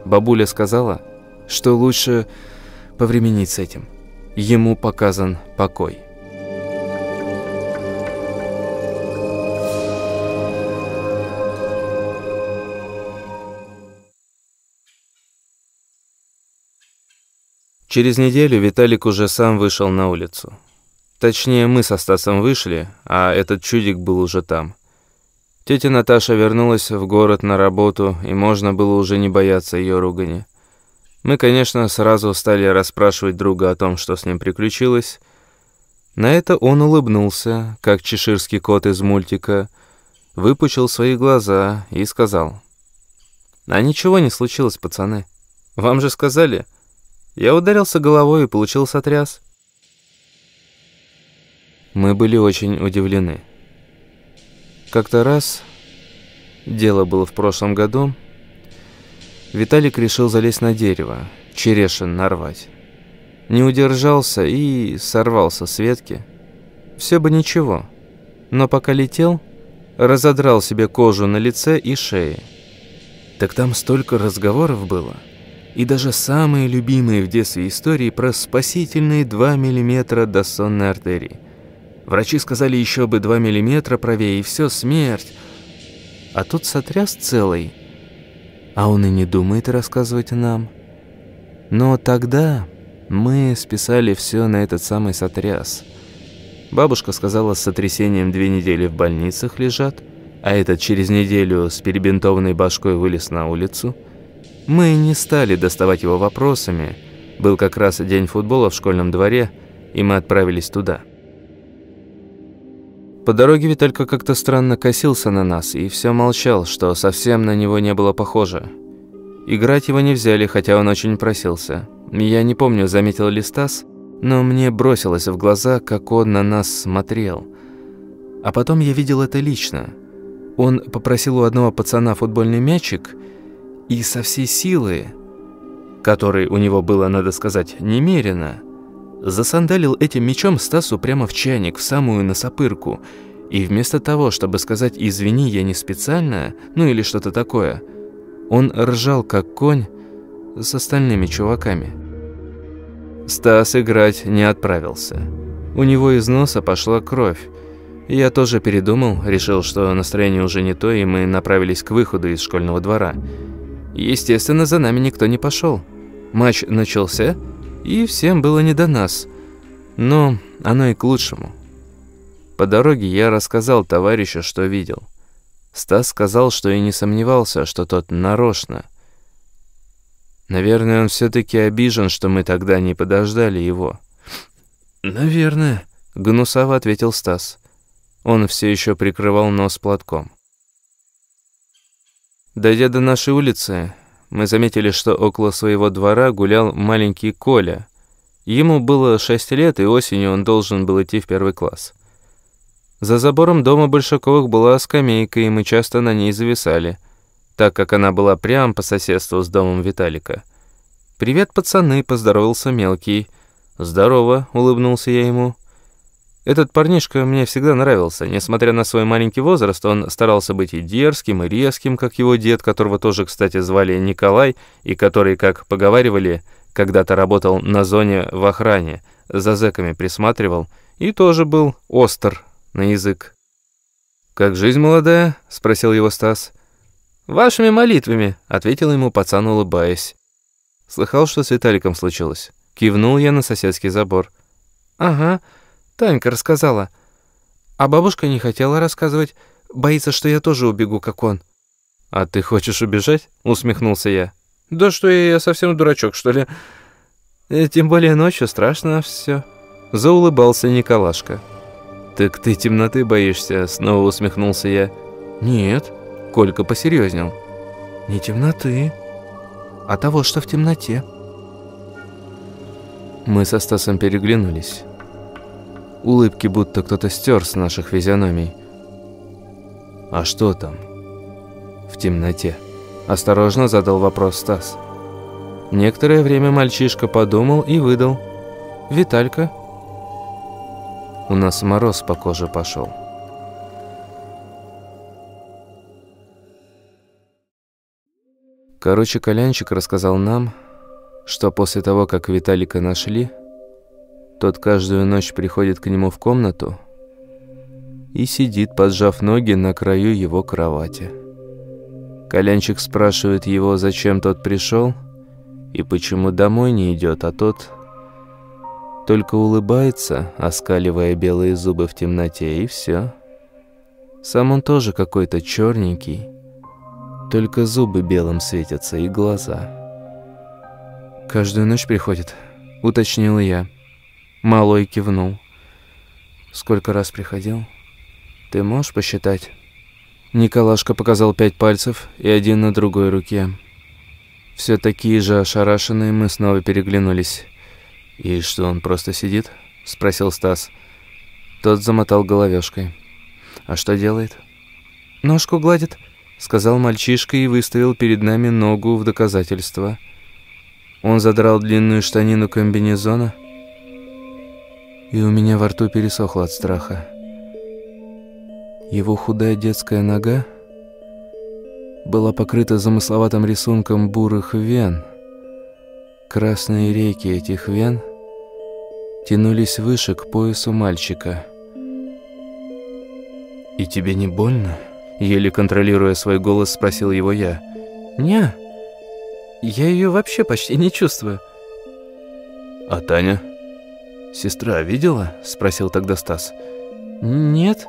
Бабуля сказала, что лучше повременить с этим. Ему показан покой. Через неделю Виталик уже сам вышел на улицу. Точнее, мы со Стасом вышли, а этот чудик был уже там. Тетя Наташа вернулась в город на работу, и можно было уже не бояться ее ругани. Мы, конечно, сразу стали расспрашивать друга о том, что с ним приключилось. На это он улыбнулся, как чеширский кот из мультика, выпучил свои глаза и сказал. «А ничего не случилось, пацаны. Вам же сказали. Я ударился головой и получил сотряс». Мы были очень удивлены. Как-то раз, дело было в прошлом году, Виталик решил залезть на дерево, черешин нарвать. Не удержался и сорвался с ветки. Все бы ничего, но пока летел, разодрал себе кожу на лице и шее. Так там столько разговоров было, и даже самые любимые в детстве истории про спасительные 2 миллиметра до сонной артерии – Врачи сказали еще бы 2 миллиметра правее, и все, смерть. А тут сотряс целый. А он и не думает рассказывать нам. Но тогда мы списали все на этот самый сотряс. Бабушка сказала, с сотрясением две недели в больницах лежат, а этот через неделю с перебинтованной башкой вылез на улицу. Мы не стали доставать его вопросами. Был как раз день футбола в школьном дворе, и мы отправились туда. По дороге Виталька как-то странно косился на нас и все молчал, что совсем на него не было похоже. Играть его не взяли, хотя он очень просился. Я не помню, заметил ли Стас, но мне бросилось в глаза, как он на нас смотрел. А потом я видел это лично. Он попросил у одного пацана футбольный мячик и со всей силы, которой у него было, надо сказать, немерено, засандалил этим мечом Стасу прямо в чайник, в самую носопырку. И вместо того, чтобы сказать «извини, я не специально», ну или что-то такое, он ржал, как конь, с остальными чуваками. Стас играть не отправился. У него из носа пошла кровь. Я тоже передумал, решил, что настроение уже не то, и мы направились к выходу из школьного двора. Естественно, за нами никто не пошел. Матч начался, и всем было не до нас. Но оно и к лучшему. По дороге я рассказал товарищу, что видел. Стас сказал, что и не сомневался, что тот нарочно. Наверное, он все-таки обижен, что мы тогда не подождали его. «Наверное», — гнусаво ответил Стас. Он все еще прикрывал нос платком. Дойдя до нашей улицы, мы заметили, что около своего двора гулял маленький Коля. Ему было шесть лет, и осенью он должен был идти в первый класс. За забором дома Большаковых была скамейка, и мы часто на ней зависали. так как она была прямо по соседству с домом Виталика. «Привет, пацаны!» — поздоровался мелкий. «Здорово!» — улыбнулся я ему. Этот парнишка мне всегда нравился. Несмотря на свой маленький возраст, он старался быть и дерзким, и резким, как его дед, которого тоже, кстати, звали Николай, и который, как поговаривали, когда-то работал на зоне в охране, за зэками присматривал, и тоже был остр на язык. «Как жизнь молодая?» — спросил его Стас. «Вашими молитвами», — ответил ему пацан, улыбаясь. Слыхал, что с Виталиком случилось. Кивнул я на соседский забор. «Ага», Танька рассказала. А бабушка не хотела рассказывать, боится, что я тоже убегу, как он. «А ты хочешь убежать?» — усмехнулся я. «Да что я, я совсем дурачок, что ли? Э, тем более ночью страшно все. Заулыбался Николашка. «Так ты темноты боишься?» — снова усмехнулся я. «Нет», — Колька посерьезнел. «Не темноты, а того, что в темноте». Мы со Стасом переглянулись. Улыбки будто кто-то стер с наших физиономий. «А что там?» «В темноте», – осторожно задал вопрос Стас. Некоторое время мальчишка подумал и выдал. «Виталька». У нас мороз по коже пошел. Короче, Колянчик рассказал нам, что после того, как Виталика нашли, тот каждую ночь приходит к нему в комнату и сидит, поджав ноги на краю его кровати. Колянчик спрашивает его, зачем тот пришел и почему домой не идет, а тот только улыбается, оскаливая белые зубы в темноте, и все. Сам он тоже какой-то черненький, только зубы белым светятся и глаза. «Каждую ночь приходит», — уточнил я. Малой кивнул. «Сколько раз приходил? Ты можешь посчитать?» Николашка показал пять пальцев и один на другой руке. Все такие же ошарашенные мы снова переглянулись. «И что, он просто сидит?» – спросил Стас. Тот замотал головешкой. «А что делает?» «Ножку гладит», – сказал мальчишка и выставил перед нами ногу в доказательство. Он задрал длинную штанину комбинезона – и у меня во рту пересохло от страха. Его худая детская нога была покрыта замысловатым рисунком бурых вен. Красные реки этих вен тянулись выше к поясу мальчика. «И тебе не больно?» Еле контролируя свой голос, спросил его я. «Не, я ее вообще почти не чувствую». «А Таня?» «Сестра видела?» – спросил тогда Стас. «Нет.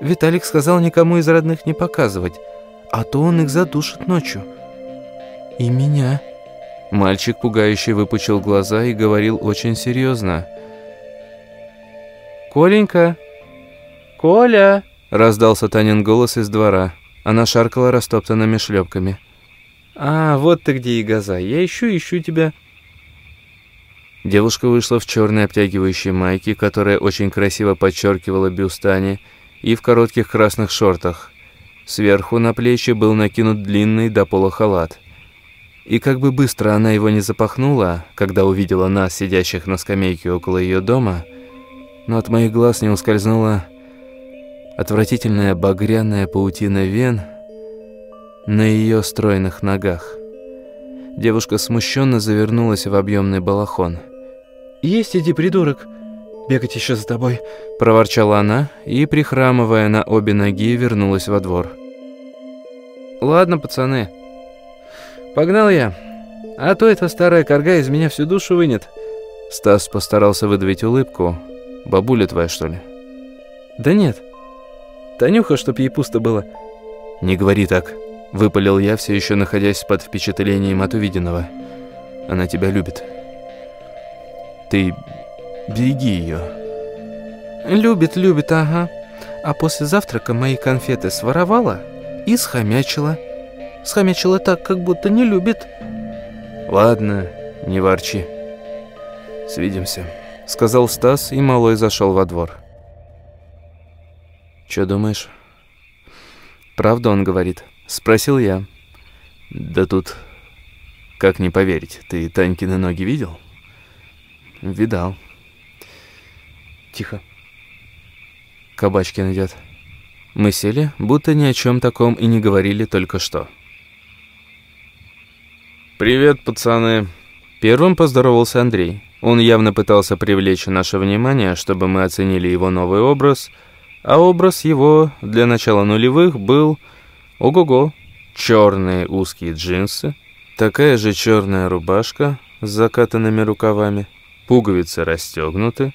Виталик сказал никому из родных не показывать, а то он их задушит ночью. И меня». Мальчик пугающе выпучил глаза и говорил очень серьезно. «Коленька! Коля!» – раздался Танин голос из двора. Она шаркала растоптанными шлепками. «А, вот ты где, Игаза. Я ищу, ищу тебя». Девушка вышла в черной обтягивающей майке, которая очень красиво подчеркивала бюст и в коротких красных шортах. Сверху на плечи был накинут длинный до пола халат. И как бы быстро она его не запахнула, когда увидела нас, сидящих на скамейке около ее дома, но от моих глаз не ускользнула отвратительная багряная паутина вен на ее стройных ногах. Девушка смущенно завернулась в объемный балахон – «Есть иди, придурок, бегать еще за тобой», – проворчала она и, прихрамывая на обе ноги, вернулась во двор. «Ладно, пацаны, погнал я, а то эта старая корга из меня всю душу вынет». Стас постарался выдавить улыбку. «Бабуля твоя, что ли?» «Да нет, Танюха, чтоб ей пусто было». «Не говори так», – выпалил я, все еще находясь под впечатлением от увиденного. «Она тебя любит». Ты береги ее. Любит, любит, ага. А после завтрака мои конфеты своровала и схомячила. Схомячила так, как будто не любит. Ладно, не ворчи. Свидимся, сказал Стас, и малой зашел во двор. Че думаешь? Правда он говорит? Спросил я. Да тут... Как не поверить, ты Танькины ноги видел? Видал. Тихо. Кабачкин идет. Мы сели, будто ни о чем таком и не говорили только что. «Привет, пацаны!» Первым поздоровался Андрей. Он явно пытался привлечь наше внимание, чтобы мы оценили его новый образ, а образ его для начала нулевых был ого-го, черные узкие джинсы, такая же черная рубашка с закатанными рукавами, пуговицы расстегнуты,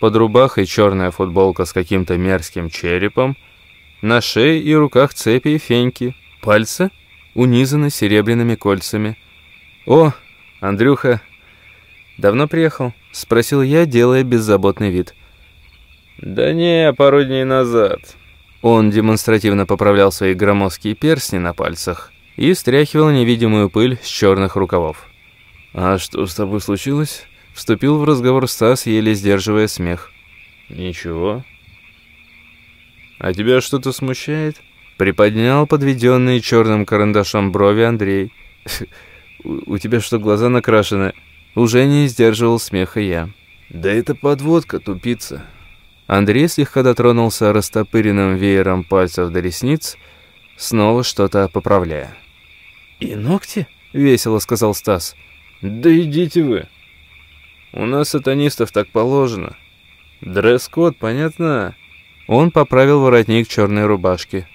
под рубахой черная футболка с каким-то мерзким черепом, на шее и руках цепи и феньки, пальцы унизаны серебряными кольцами. «О, Андрюха, давно приехал?» — спросил я, делая беззаботный вид. «Да не, пару дней назад». Он демонстративно поправлял свои громоздкие перстни на пальцах и стряхивал невидимую пыль с черных рукавов. «А что с тобой случилось?» Вступил в разговор Стас, еле сдерживая смех. «Ничего». «А тебя что-то смущает?» Приподнял подведенные черным карандашом брови Андрей. «У тебя что, глаза накрашены?» Уже не сдерживал смеха я. «Да это подводка, тупица». Андрей слегка дотронулся растопыренным веером пальцев до ресниц, снова что-то поправляя. «И ногти?» — весело сказал Стас. «Да идите вы. У нас сатанистов так положено. Дресс-код, понятно?» Он поправил воротник черной рубашки.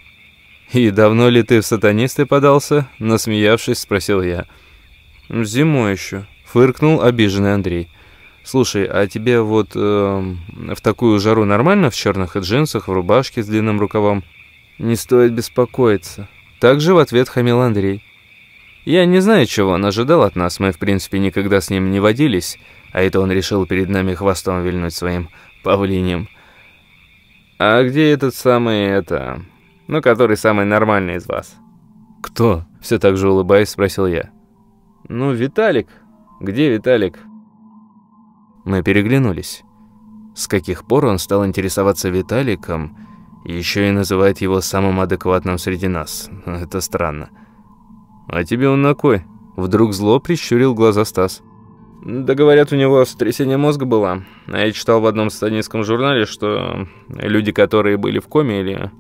«И давно ли ты в сатанисты подался?» Насмеявшись, спросил я. «Зимой еще», — фыркнул обиженный Андрей. «Слушай, а тебе вот э, в такую жару нормально в черных джинсах, в рубашке с длинным рукавом?» «Не стоит беспокоиться». Также в ответ хамил Андрей. Я не знаю, чего он ожидал от нас, мы в принципе никогда с ним не водились, а это он решил перед нами хвостом вильнуть своим павлинем. «А где этот самый, это... Ну, который самый нормальный из вас?» «Кто?» — все так же улыбаясь, спросил я. «Ну, Виталик. Где Виталик?» Мы переглянулись. С каких пор он стал интересоваться Виталиком еще и называет его самым адекватным среди нас? Это странно. «А тебе он на кой?» Вдруг зло прищурил глаза Стас. Да говорят, у него сотрясение мозга было. А я читал в одном сатанинском журнале, что люди, которые были в коме или,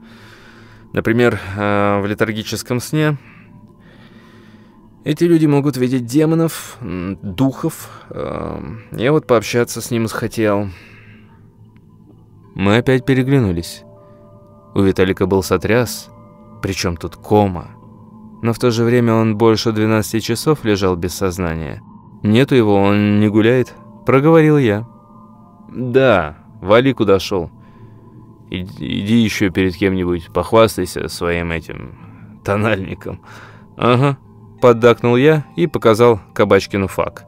например, э, в летаргическом сне, эти люди могут видеть демонов, духов. Э, я вот пообщаться с ним захотел. Мы опять переглянулись. У Виталика был сотряс, причем тут кома. Но в то же время он больше 12 часов лежал без сознания. «Нету его, он не гуляет», — проговорил я. «Да, вали куда шел. Иди, иди еще перед кем-нибудь, похвастайся своим этим тональником». «Ага», — поддакнул я и показал Кабачкину фак.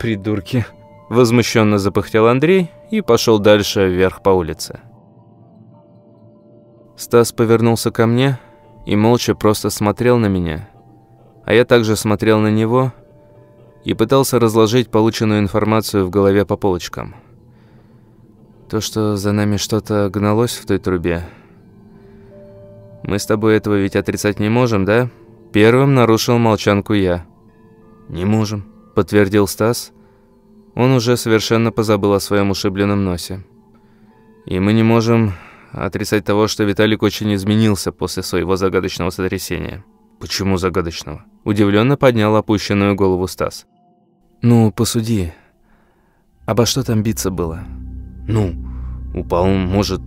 «Придурки», — возмущенно запыхтел Андрей и пошел дальше вверх по улице. Стас повернулся ко мне и молча просто смотрел на меня — а я также смотрел на него и пытался разложить полученную информацию в голове по полочкам. То, что за нами что-то гналось в той трубе. Мы с тобой этого ведь отрицать не можем, да? Первым нарушил молчанку я. «Не можем», — подтвердил Стас. Он уже совершенно позабыл о своем ушибленном носе. И мы не можем отрицать того, что Виталик очень изменился после своего загадочного сотрясения. «Почему загадочного?» Удивленно поднял опущенную голову Стас. «Ну, посуди. Обо что там биться было?» «Ну, упал, может...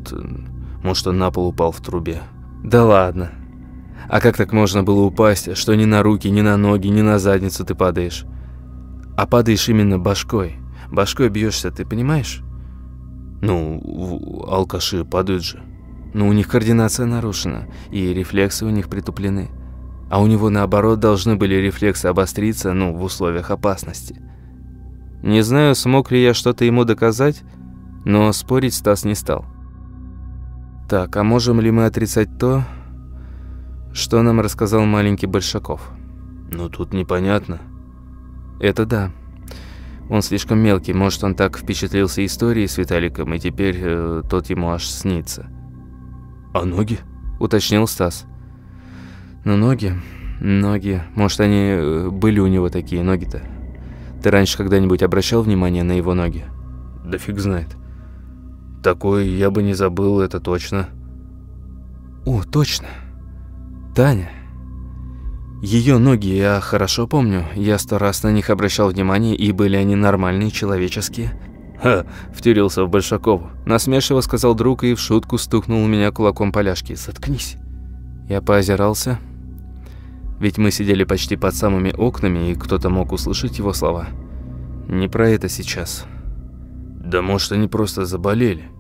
Может, он на пол упал в трубе». «Да ладно. А как так можно было упасть, что ни на руки, ни на ноги, ни на задницу ты падаешь? А падаешь именно башкой. Башкой бьешься, ты понимаешь?» «Ну, алкаши падают же». «Ну, у них координация нарушена, и рефлексы у них притуплены а у него наоборот должны были рефлексы обостриться, ну, в условиях опасности. Не знаю, смог ли я что-то ему доказать, но спорить Стас не стал. Так, а можем ли мы отрицать то, что нам рассказал маленький Большаков? Ну, тут непонятно. Это да. Он слишком мелкий, может, он так впечатлился историей с Виталиком, и теперь э, тот ему аж снится. «А ноги?» – уточнил Стас. Но ноги, ноги, может, они э, были у него такие ноги-то? Ты раньше когда-нибудь обращал внимание на его ноги? Да фиг знает. Такое я бы не забыл, это точно. О, точно. Таня. Ее ноги я хорошо помню. Я сто раз на них обращал внимание, и были они нормальные, человеческие. Ха, втюрился в Большакову. Насмешливо сказал друг и в шутку стукнул меня кулаком поляшки. «Заткнись». Я поозирался. Ведь мы сидели почти под самыми окнами, и кто-то мог услышать его слова. Не про это сейчас. Да может, они просто заболели.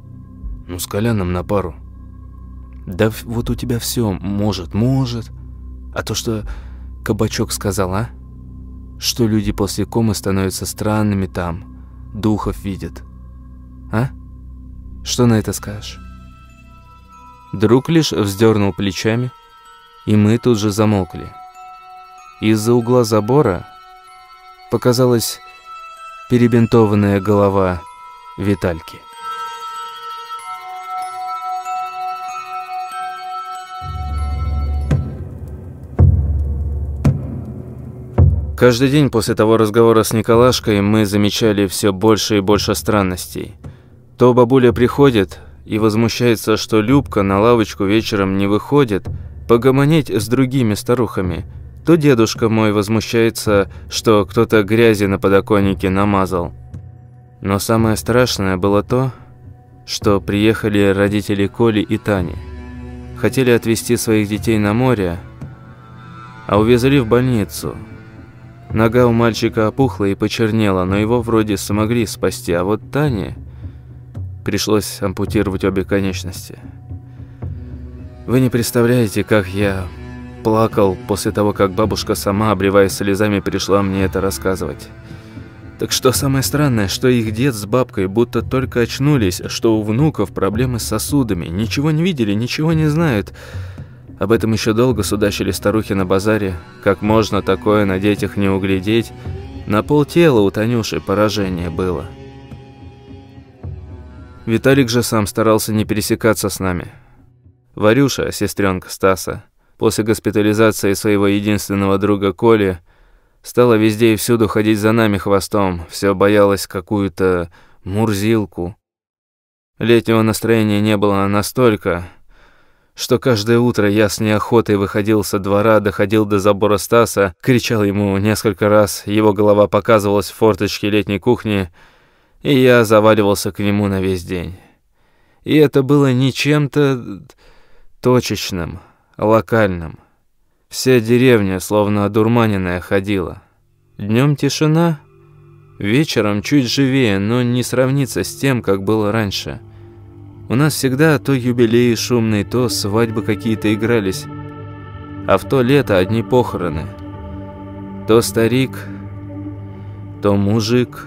Ну, с Коляном на пару. Да вот у тебя все может, может. А то, что кабачок сказал, а? Что люди после комы становятся странными там, духов видят. А? Что на это скажешь? Друг лишь вздернул плечами, и мы тут же замолкли. Из-за угла забора показалась перебинтованная голова Витальки. Каждый день после того разговора с Николашкой мы замечали все больше и больше странностей. То бабуля приходит и возмущается, что Любка на лавочку вечером не выходит погомонить с другими старухами. То дедушка мой возмущается, что кто-то грязи на подоконнике намазал. Но самое страшное было то, что приехали родители Коли и Тани. Хотели отвезти своих детей на море, а увезли в больницу. Нога у мальчика опухла и почернела, но его вроде смогли спасти, а вот Тане пришлось ампутировать обе конечности. Вы не представляете, как я плакал после того, как бабушка сама, обливаясь слезами, пришла мне это рассказывать. Так что самое странное, что их дед с бабкой будто только очнулись, что у внуков проблемы с сосудами, ничего не видели, ничего не знают. Об этом еще долго судачили старухи на базаре. Как можно такое на детях не углядеть? На полтела у Танюши поражение было. Виталик же сам старался не пересекаться с нами. Варюша, сестренка Стаса, после госпитализации своего единственного друга Коли, Стала везде и всюду ходить за нами хвостом, все боялась какую-то мурзилку. Летнего настроения не было настолько, что каждое утро я с неохотой выходил со двора, доходил до забора Стаса, кричал ему несколько раз, его голова показывалась в форточке летней кухни, и я заваливался к нему на весь день. И это было не чем-то точечным, локальным. Вся деревня, словно одурманенная, ходила. Днем тишина, вечером чуть живее, но не сравнится с тем, как было раньше. У нас всегда то юбилеи шумные, то свадьбы какие-то игрались, а в то лето одни похороны. То старик, то мужик,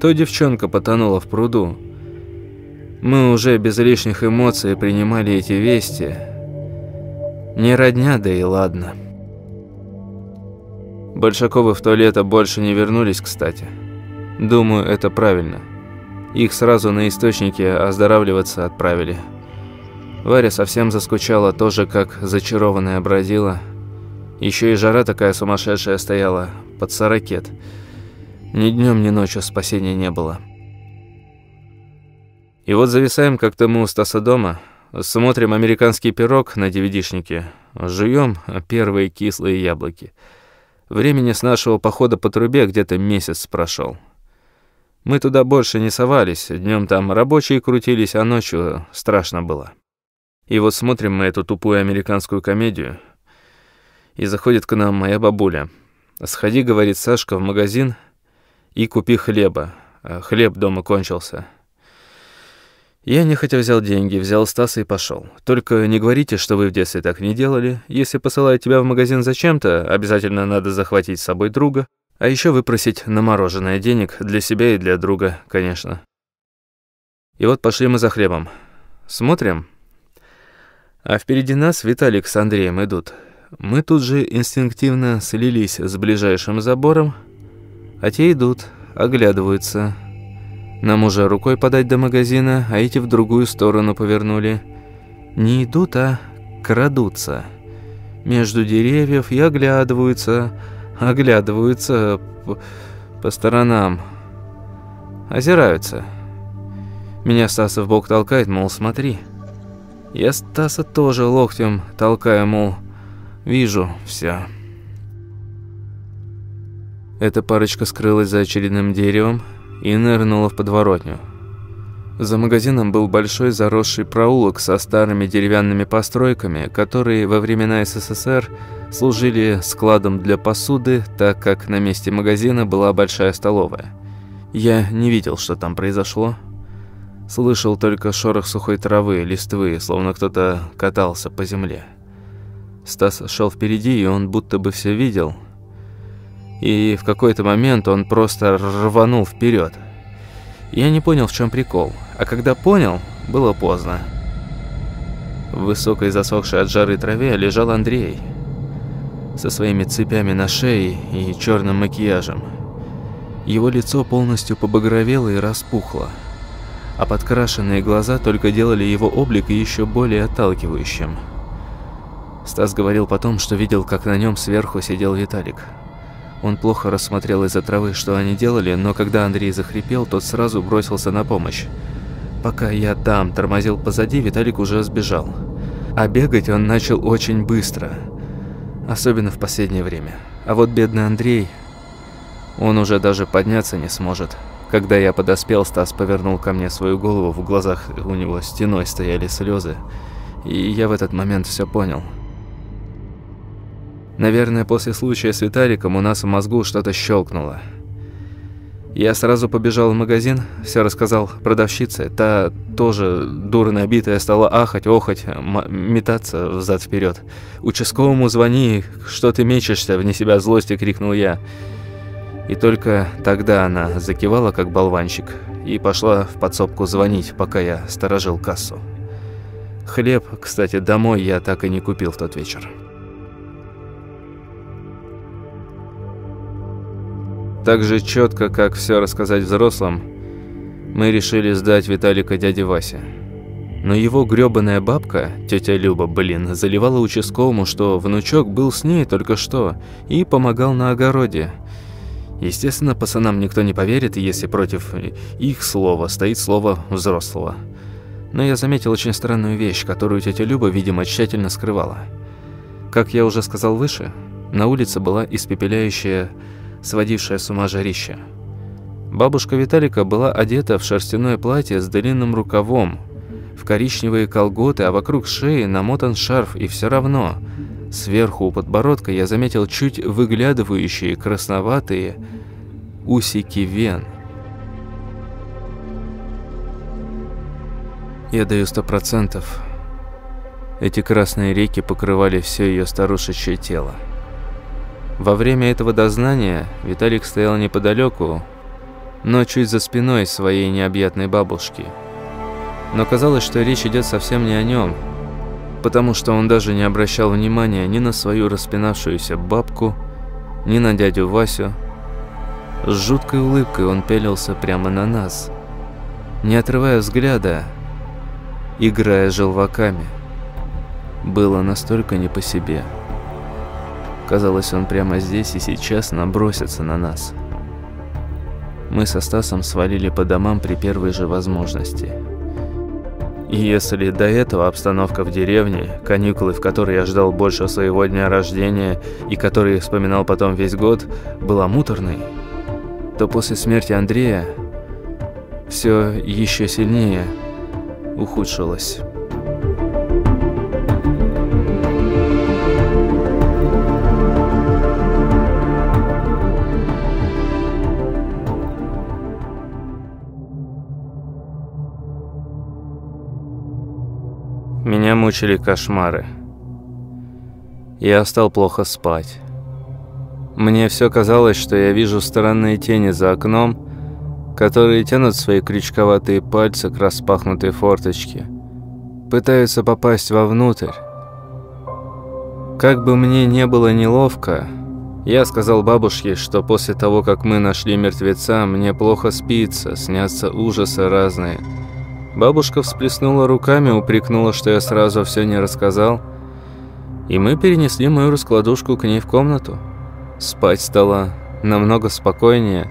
то девчонка потонула в пруду. Мы уже без лишних эмоций принимали эти вести – не родня, да и ладно. Большаковы в то лето больше не вернулись, кстати. Думаю, это правильно. Их сразу на источнике оздоравливаться отправили. Варя совсем заскучала, тоже как зачарованная бродила. Еще и жара такая сумасшедшая стояла, под сорокет. Ни днем, ни ночью спасения не было. И вот зависаем как-то мы у Стаса дома – Смотрим американский пирог на DVD-шнике. Жуем первые кислые яблоки. Времени с нашего похода по трубе где-то месяц прошел. Мы туда больше не совались. Днем там рабочие крутились, а ночью страшно было. И вот смотрим мы эту тупую американскую комедию. И заходит к нам моя бабуля. «Сходи, — говорит Сашка, — в магазин и купи хлеба. Хлеб дома кончился». Я нехотя взял деньги, взял Стаса и пошел. Только не говорите, что вы в детстве так не делали. Если посылают тебя в магазин зачем-то, обязательно надо захватить с собой друга. А еще выпросить на мороженое денег для себя и для друга, конечно. И вот пошли мы за хлебом. Смотрим. А впереди нас Виталик с Андреем идут. Мы тут же инстинктивно слились с ближайшим забором, а те идут, оглядываются, нам уже рукой подать до магазина, а эти в другую сторону повернули. Не идут, а крадутся. между деревьев и оглядываются, оглядываются по, сторонам, озираются. Меня Стаса в бок толкает, мол, смотри. Я Стаса тоже локтем толкаю, мол, вижу все. Эта парочка скрылась за очередным деревом и нырнула в подворотню. За магазином был большой заросший проулок со старыми деревянными постройками, которые во времена СССР служили складом для посуды, так как на месте магазина была большая столовая. Я не видел, что там произошло. Слышал только шорох сухой травы, листвы, словно кто-то катался по земле. Стас шел впереди, и он будто бы все видел. И в какой-то момент он просто рванул вперед. Я не понял, в чем прикол. А когда понял, было поздно. В высокой засохшей от жары траве лежал Андрей со своими цепями на шее и черным макияжем. Его лицо полностью побагровело и распухло, а подкрашенные глаза только делали его облик еще более отталкивающим. Стас говорил потом, что видел, как на нем сверху сидел Виталик. Он плохо рассмотрел из-за травы, что они делали, но когда Андрей захрипел, тот сразу бросился на помощь. Пока я там тормозил позади, Виталик уже сбежал. А бегать он начал очень быстро. Особенно в последнее время. А вот бедный Андрей, он уже даже подняться не сможет. Когда я подоспел, Стас повернул ко мне свою голову, в глазах у него стеной стояли слезы. И я в этот момент все понял. Наверное, после случая с Виталиком у нас в мозгу что-то щелкнуло. Я сразу побежал в магазин, все рассказал продавщице. Та тоже дурно набитая стала ахать, охать, метаться взад вперед. «Участковому звони, что ты мечешься?» – вне себя злости крикнул я. И только тогда она закивала, как болванчик, и пошла в подсобку звонить, пока я сторожил кассу. Хлеб, кстати, домой я так и не купил в тот вечер. Так же четко, как все рассказать взрослым, мы решили сдать Виталика дяде Васе. Но его грёбаная бабка, тетя Люба, блин, заливала участковому, что внучок был с ней только что и помогал на огороде. Естественно, пацанам никто не поверит, если против их слова стоит слово взрослого. Но я заметил очень странную вещь, которую тетя Люба, видимо, тщательно скрывала. Как я уже сказал выше, на улице была испепеляющая сводившее с ума жарище. Бабушка Виталика была одета в шерстяное платье с длинным рукавом, в коричневые колготы, а вокруг шеи намотан шарф, и все равно сверху у подбородка я заметил чуть выглядывающие красноватые усики вен. Я даю сто процентов. Эти красные реки покрывали все ее старушечье тело. Во время этого дознания Виталик стоял неподалеку, но чуть за спиной своей необъятной бабушки. Но казалось, что речь идет совсем не о нем, потому что он даже не обращал внимания ни на свою распинавшуюся бабку, ни на дядю Васю. С жуткой улыбкой он пелился прямо на нас, не отрывая взгляда, играя желваками. Было настолько не по себе. Казалось, он прямо здесь и сейчас набросится на нас. Мы со Стасом свалили по домам при первой же возможности. И если до этого обстановка в деревне, каникулы, в которой я ждал больше своего дня рождения и которые вспоминал потом весь год, была муторной, то после смерти Андрея все еще сильнее ухудшилось. Мучили кошмары. Я стал плохо спать. Мне все казалось, что я вижу странные тени за окном, которые тянут свои крючковатые пальцы к распахнутой форточке. Пытаются попасть вовнутрь. Как бы мне не было неловко, я сказал бабушке, что после того, как мы нашли мертвеца, мне плохо спится, снятся ужасы разные – Бабушка всплеснула руками, упрекнула, что я сразу все не рассказал. И мы перенесли мою раскладушку к ней в комнату. Спать стало намного спокойнее,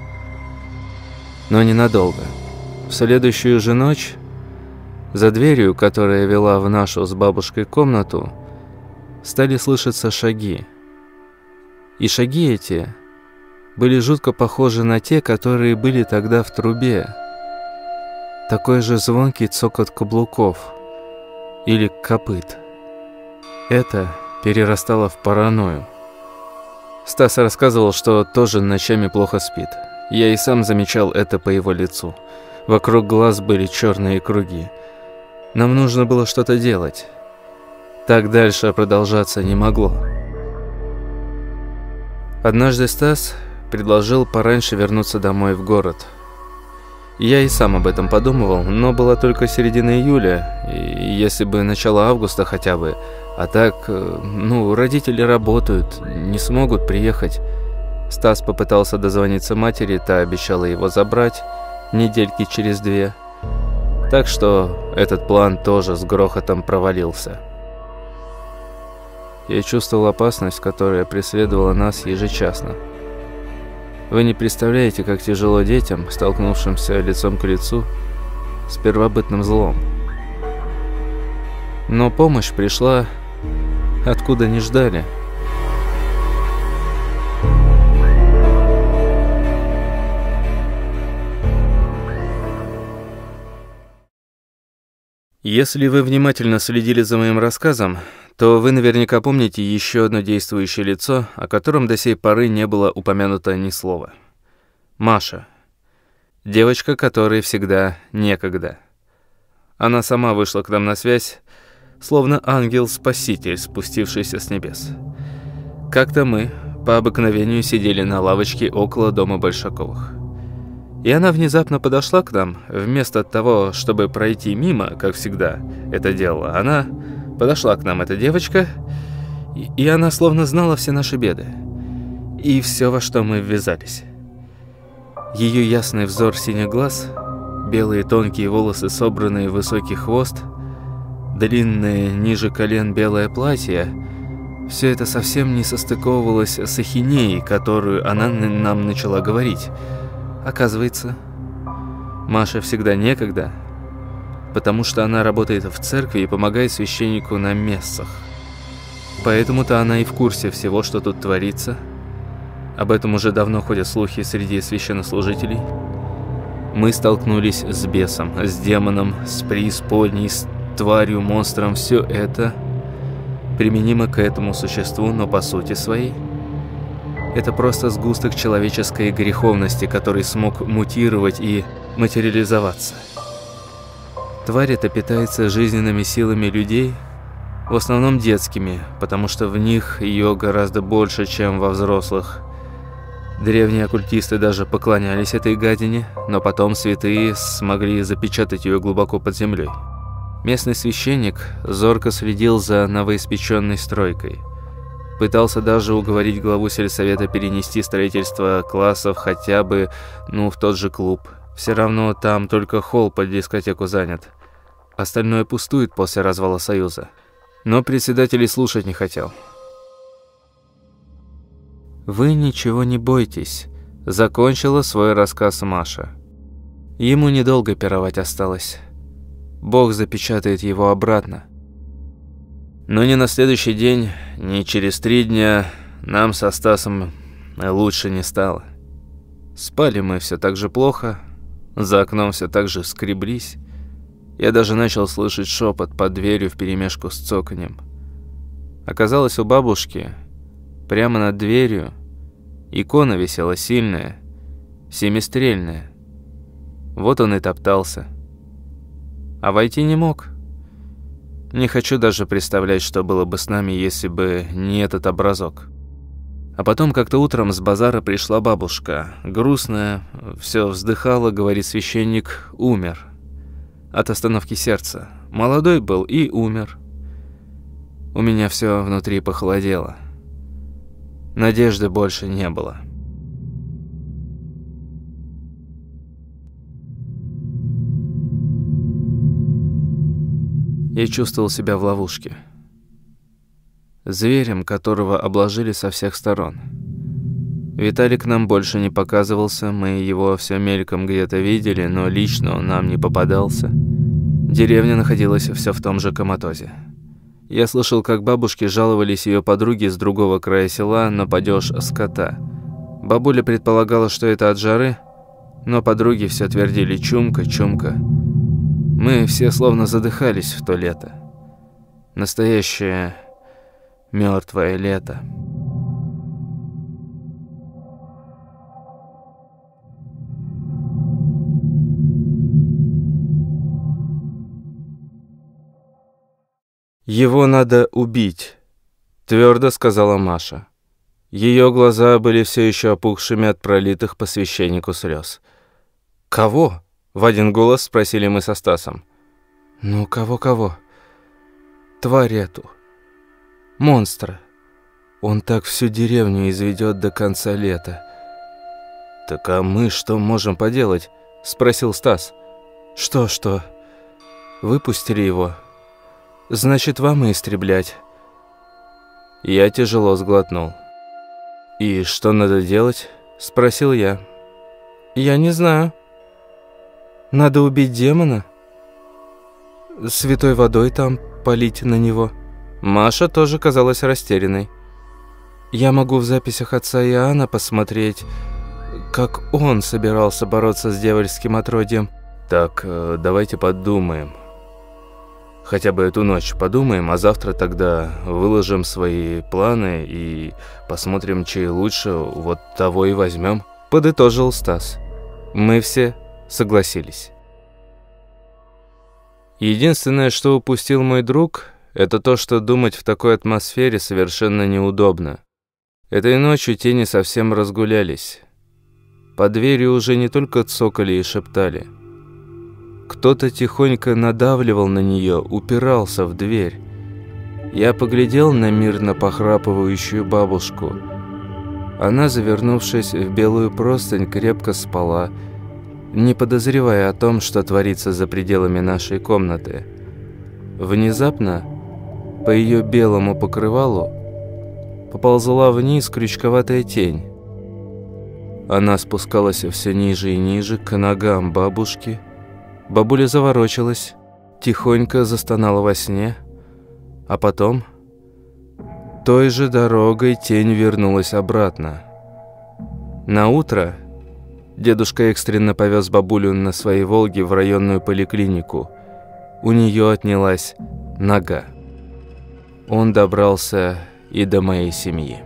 но ненадолго. В следующую же ночь за дверью, которая вела в нашу с бабушкой комнату, стали слышаться шаги. И шаги эти были жутко похожи на те, которые были тогда в трубе. Такой же звонкий цокот каблуков или копыт. Это перерастало в паранойю. Стас рассказывал, что тоже ночами плохо спит. Я и сам замечал это по его лицу. Вокруг глаз были черные круги. Нам нужно было что-то делать. Так дальше продолжаться не могло. Однажды Стас предложил пораньше вернуться домой в город. Я и сам об этом подумывал, но была только середина июля, и если бы начало августа хотя бы, а так, э, ну, родители работают, не смогут приехать. Стас попытался дозвониться матери, та обещала его забрать недельки через две. Так что этот план тоже с грохотом провалился. Я чувствовал опасность, которая преследовала нас ежечасно. Вы не представляете, как тяжело детям, столкнувшимся лицом к лицу с первобытным злом. Но помощь пришла откуда не ждали – Если вы внимательно следили за моим рассказом, то вы наверняка помните еще одно действующее лицо, о котором до сей поры не было упомянуто ни слова. Маша. Девочка, которой всегда некогда. Она сама вышла к нам на связь, словно ангел-спаситель, спустившийся с небес. Как-то мы, по обыкновению, сидели на лавочке около дома Большаковых. И она внезапно подошла к нам, вместо того, чтобы пройти мимо, как всегда это делала. Она подошла к нам, эта девочка, и она словно знала все наши беды. И все, во что мы ввязались. Ее ясный взор синих глаз, белые тонкие волосы, собранные в высокий хвост, длинное ниже колен белое платье – все это совсем не состыковывалось с ахинеей, которую она нам начала говорить – Оказывается, Маша всегда некогда, потому что она работает в церкви и помогает священнику на мессах. Поэтому-то она и в курсе всего, что тут творится. Об этом уже давно ходят слухи среди священнослужителей. Мы столкнулись с бесом, с демоном, с преисподней, с тварью, монстром. Все это применимо к этому существу, но по сути своей – это просто сгусток человеческой греховности, который смог мутировать и материализоваться. Тварь эта питается жизненными силами людей, в основном детскими, потому что в них ее гораздо больше, чем во взрослых. Древние оккультисты даже поклонялись этой гадине, но потом святые смогли запечатать ее глубоко под землей. Местный священник зорко следил за новоиспеченной стройкой – Пытался даже уговорить главу сельсовета перенести строительство классов хотя бы, ну, в тот же клуб. Все равно там только холл под дискотеку занят. Остальное пустует после развала Союза. Но председатель слушать не хотел. «Вы ничего не бойтесь», – закончила свой рассказ Маша. Ему недолго пировать осталось. Бог запечатает его обратно. Но ни на следующий день, ни через три дня нам со Стасом лучше не стало. Спали мы все так же плохо, за окном все так же скреблись. Я даже начал слышать шепот под дверью вперемешку с цоканем. Оказалось, у бабушки, прямо над дверью, икона висела сильная, семистрельная. Вот он и топтался. А войти не мог. Не хочу даже представлять, что было бы с нами, если бы не этот образок. А потом как-то утром с базара пришла бабушка. Грустная, все вздыхала, говорит священник, умер. От остановки сердца. Молодой был и умер. У меня все внутри похолодело. Надежды больше не было. Я чувствовал себя в ловушке. Зверем, которого обложили со всех сторон. Виталик нам больше не показывался, мы его все мельком где-то видели, но лично он нам не попадался. Деревня находилась все в том же коматозе. Я слышал, как бабушки жаловались ее подруги с другого края села на падеж скота. Бабуля предполагала, что это от жары, но подруги все твердили «чумка, чумка». Мы все словно задыхались в то лето. Настоящее мертвое лето. «Его надо убить», — твердо сказала Маша. Ее глаза были все еще опухшими от пролитых по священнику слез. «Кого?» — в один голос спросили мы со Стасом. «Ну, кого-кого?» «Тварь эту. Монстра. Он так всю деревню изведет до конца лета». «Так а мы что можем поделать?» — спросил Стас. «Что-что? Выпустили его?» Значит, вам и истреблять. Я тяжело сглотнул. «И что надо делать?» – спросил я. «Я не знаю. Надо убить демона. Святой водой там полить на него». Маша тоже казалась растерянной. «Я могу в записях отца Иоанна посмотреть, как он собирался бороться с дьявольским отродьем». «Так, э, давайте подумаем», хотя бы эту ночь подумаем, а завтра тогда выложим свои планы и посмотрим, чей лучше, вот того и возьмем», – подытожил Стас. Мы все согласились. Единственное, что упустил мой друг, это то, что думать в такой атмосфере совершенно неудобно. Этой ночью тени совсем разгулялись. По двери уже не только цокали и шептали – кто-то тихонько надавливал на нее, упирался в дверь. Я поглядел на мирно похрапывающую бабушку. Она, завернувшись в белую простынь, крепко спала, не подозревая о том, что творится за пределами нашей комнаты. Внезапно по ее белому покрывалу поползла вниз крючковатая тень. Она спускалась все ниже и ниже к ногам бабушки, Бабуля заворочилась, тихонько застонала во сне, а потом той же дорогой тень вернулась обратно. На утро дедушка экстренно повез бабулю на своей «Волге» в районную поликлинику. У нее отнялась нога. Он добрался и до моей семьи.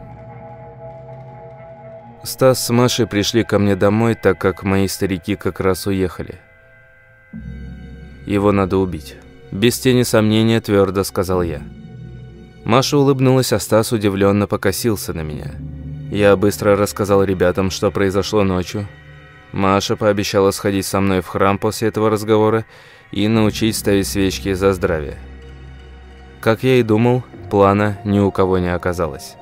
Стас с Машей пришли ко мне домой, так как мои старики как раз уехали. Его надо убить. Без тени сомнения твердо сказал я. Маша улыбнулась, а Стас удивленно покосился на меня. Я быстро рассказал ребятам, что произошло ночью. Маша пообещала сходить со мной в храм после этого разговора и научить ставить свечки за здравие. Как я и думал, плана ни у кого не оказалось.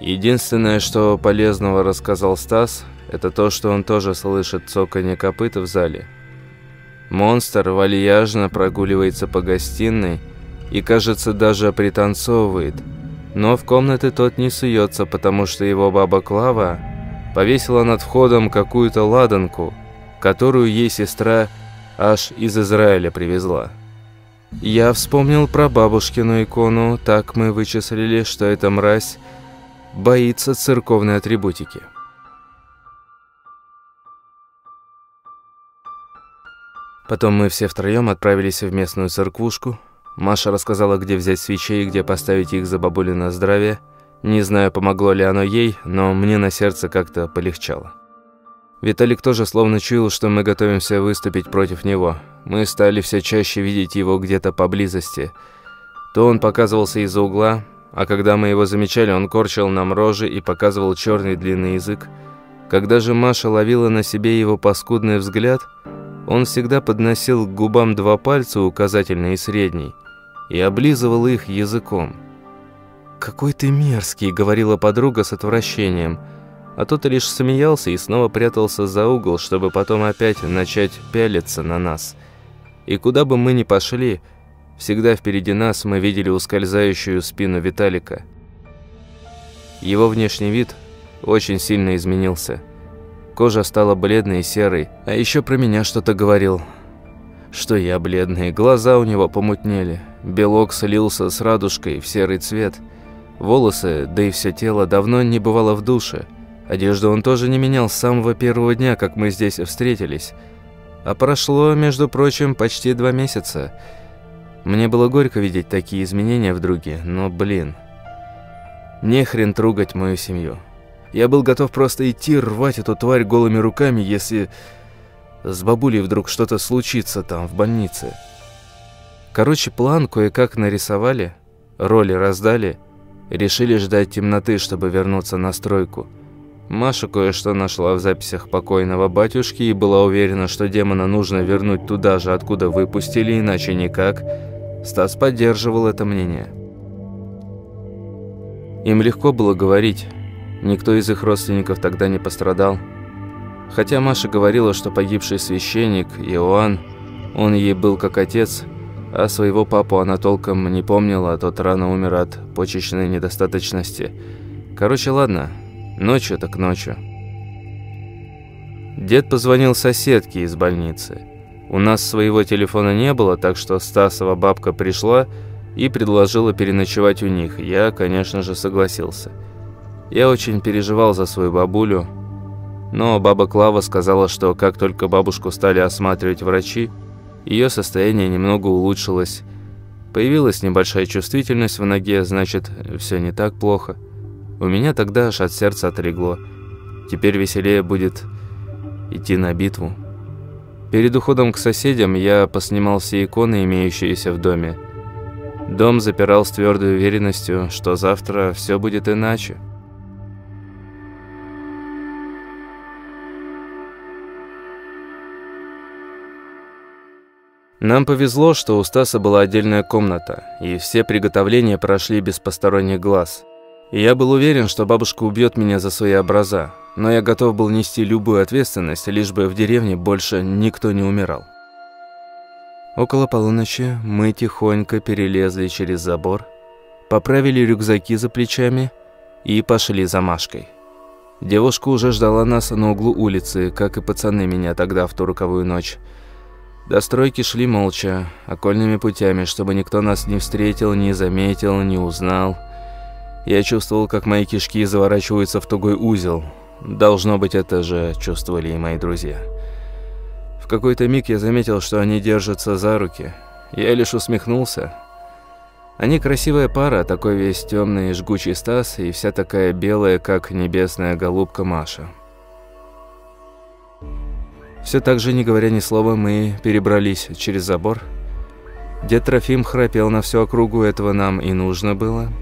Единственное, что полезного рассказал Стас, это то, что он тоже слышит цоканье копыт в зале – Монстр вальяжно прогуливается по гостиной и, кажется, даже пританцовывает. Но в комнаты тот не суется, потому что его баба Клава повесила над входом какую-то ладанку, которую ей сестра аж из Израиля привезла. Я вспомнил про бабушкину икону, так мы вычислили, что эта мразь боится церковной атрибутики. Потом мы все втроем отправились в местную церквушку. Маша рассказала, где взять свечей и где поставить их за бабулина здравие. Не знаю, помогло ли оно ей, но мне на сердце как-то полегчало. Виталик тоже словно чуял, что мы готовимся выступить против него. Мы стали все чаще видеть его где-то поблизости. То он показывался из-за угла, а когда мы его замечали, он корчил нам рожи и показывал черный длинный язык. Когда же Маша ловила на себе его паскудный взгляд – он всегда подносил к губам два пальца, указательный и средний, и облизывал их языком. «Какой ты мерзкий», — говорила подруга с отвращением, а тот лишь смеялся и снова прятался за угол, чтобы потом опять начать пялиться на нас. И куда бы мы ни пошли, Всегда впереди нас мы видели ускользающую спину Виталика. Его внешний вид очень сильно изменился. Кожа стала бледной и серой, а еще про меня что-то говорил. Что я бледный, глаза у него помутнели, белок слился с радужкой в серый цвет. Волосы, да и все тело давно не бывало в душе. Одежду он тоже не менял с самого первого дня, как мы здесь встретились. А прошло, между прочим, почти два месяца. Мне было горько видеть такие изменения в друге, но, блин, не хрен трогать мою семью. Я был готов просто идти рвать эту тварь голыми руками, если с бабулей вдруг что-то случится там, в больнице. Короче, план кое-как нарисовали, роли раздали, решили ждать темноты, чтобы вернуться на стройку. Маша кое-что нашла в записях покойного батюшки и была уверена, что демона нужно вернуть туда же, откуда выпустили, иначе никак. Стас поддерживал это мнение. Им легко было говорить. Никто из их родственников тогда не пострадал. Хотя Маша говорила, что погибший священник, Иоанн, он ей был как отец, а своего папу она толком не помнила, а тот рано умер от почечной недостаточности. Короче, ладно, ночью так ночью. Дед позвонил соседке из больницы. У нас своего телефона не было, так что Стасова бабка пришла и предложила переночевать у них. Я, конечно же, согласился. Я очень переживал за свою бабулю, но баба Клава сказала, что как только бабушку стали осматривать врачи, ее состояние немного улучшилось. Появилась небольшая чувствительность в ноге, значит, все не так плохо. У меня тогда аж от сердца отлегло. Теперь веселее будет идти на битву. Перед уходом к соседям я поснимал все иконы, имеющиеся в доме. Дом запирал с твердой уверенностью, что завтра все будет иначе. Нам повезло, что у Стаса была отдельная комната, и все приготовления прошли без посторонних глаз. Я был уверен, что бабушка убьет меня за свои образа, но я готов был нести любую ответственность, лишь бы в деревне больше никто не умирал. Около полуночи мы тихонько перелезли через забор, поправили рюкзаки за плечами и пошли за Машкой. Девушка уже ждала нас на углу улицы, как и пацаны меня тогда в ту роковую ночь. До стройки шли молча, окольными путями, чтобы никто нас не встретил, не заметил, не узнал. Я чувствовал, как мои кишки заворачиваются в тугой узел. Должно быть, это же чувствовали и мои друзья. В какой-то миг я заметил, что они держатся за руки. Я лишь усмехнулся. Они красивая пара, такой весь темный жгучий Стас и вся такая белая, как небесная голубка Маша. Все так же, не говоря ни слова, мы перебрались через забор. Дед Трофим храпел на всю округу, этого нам и нужно было.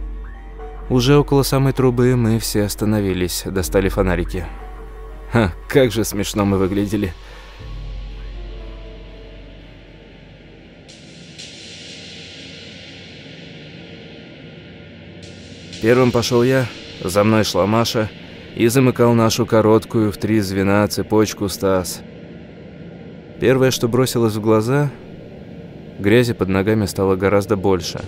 Уже около самой трубы мы все остановились, достали фонарики. Ха, как же смешно мы выглядели. Первым пошел я, за мной шла Маша и замыкал нашу короткую в три звена цепочку Стас. Первое, что бросилось в глаза, грязи под ногами стало гораздо больше.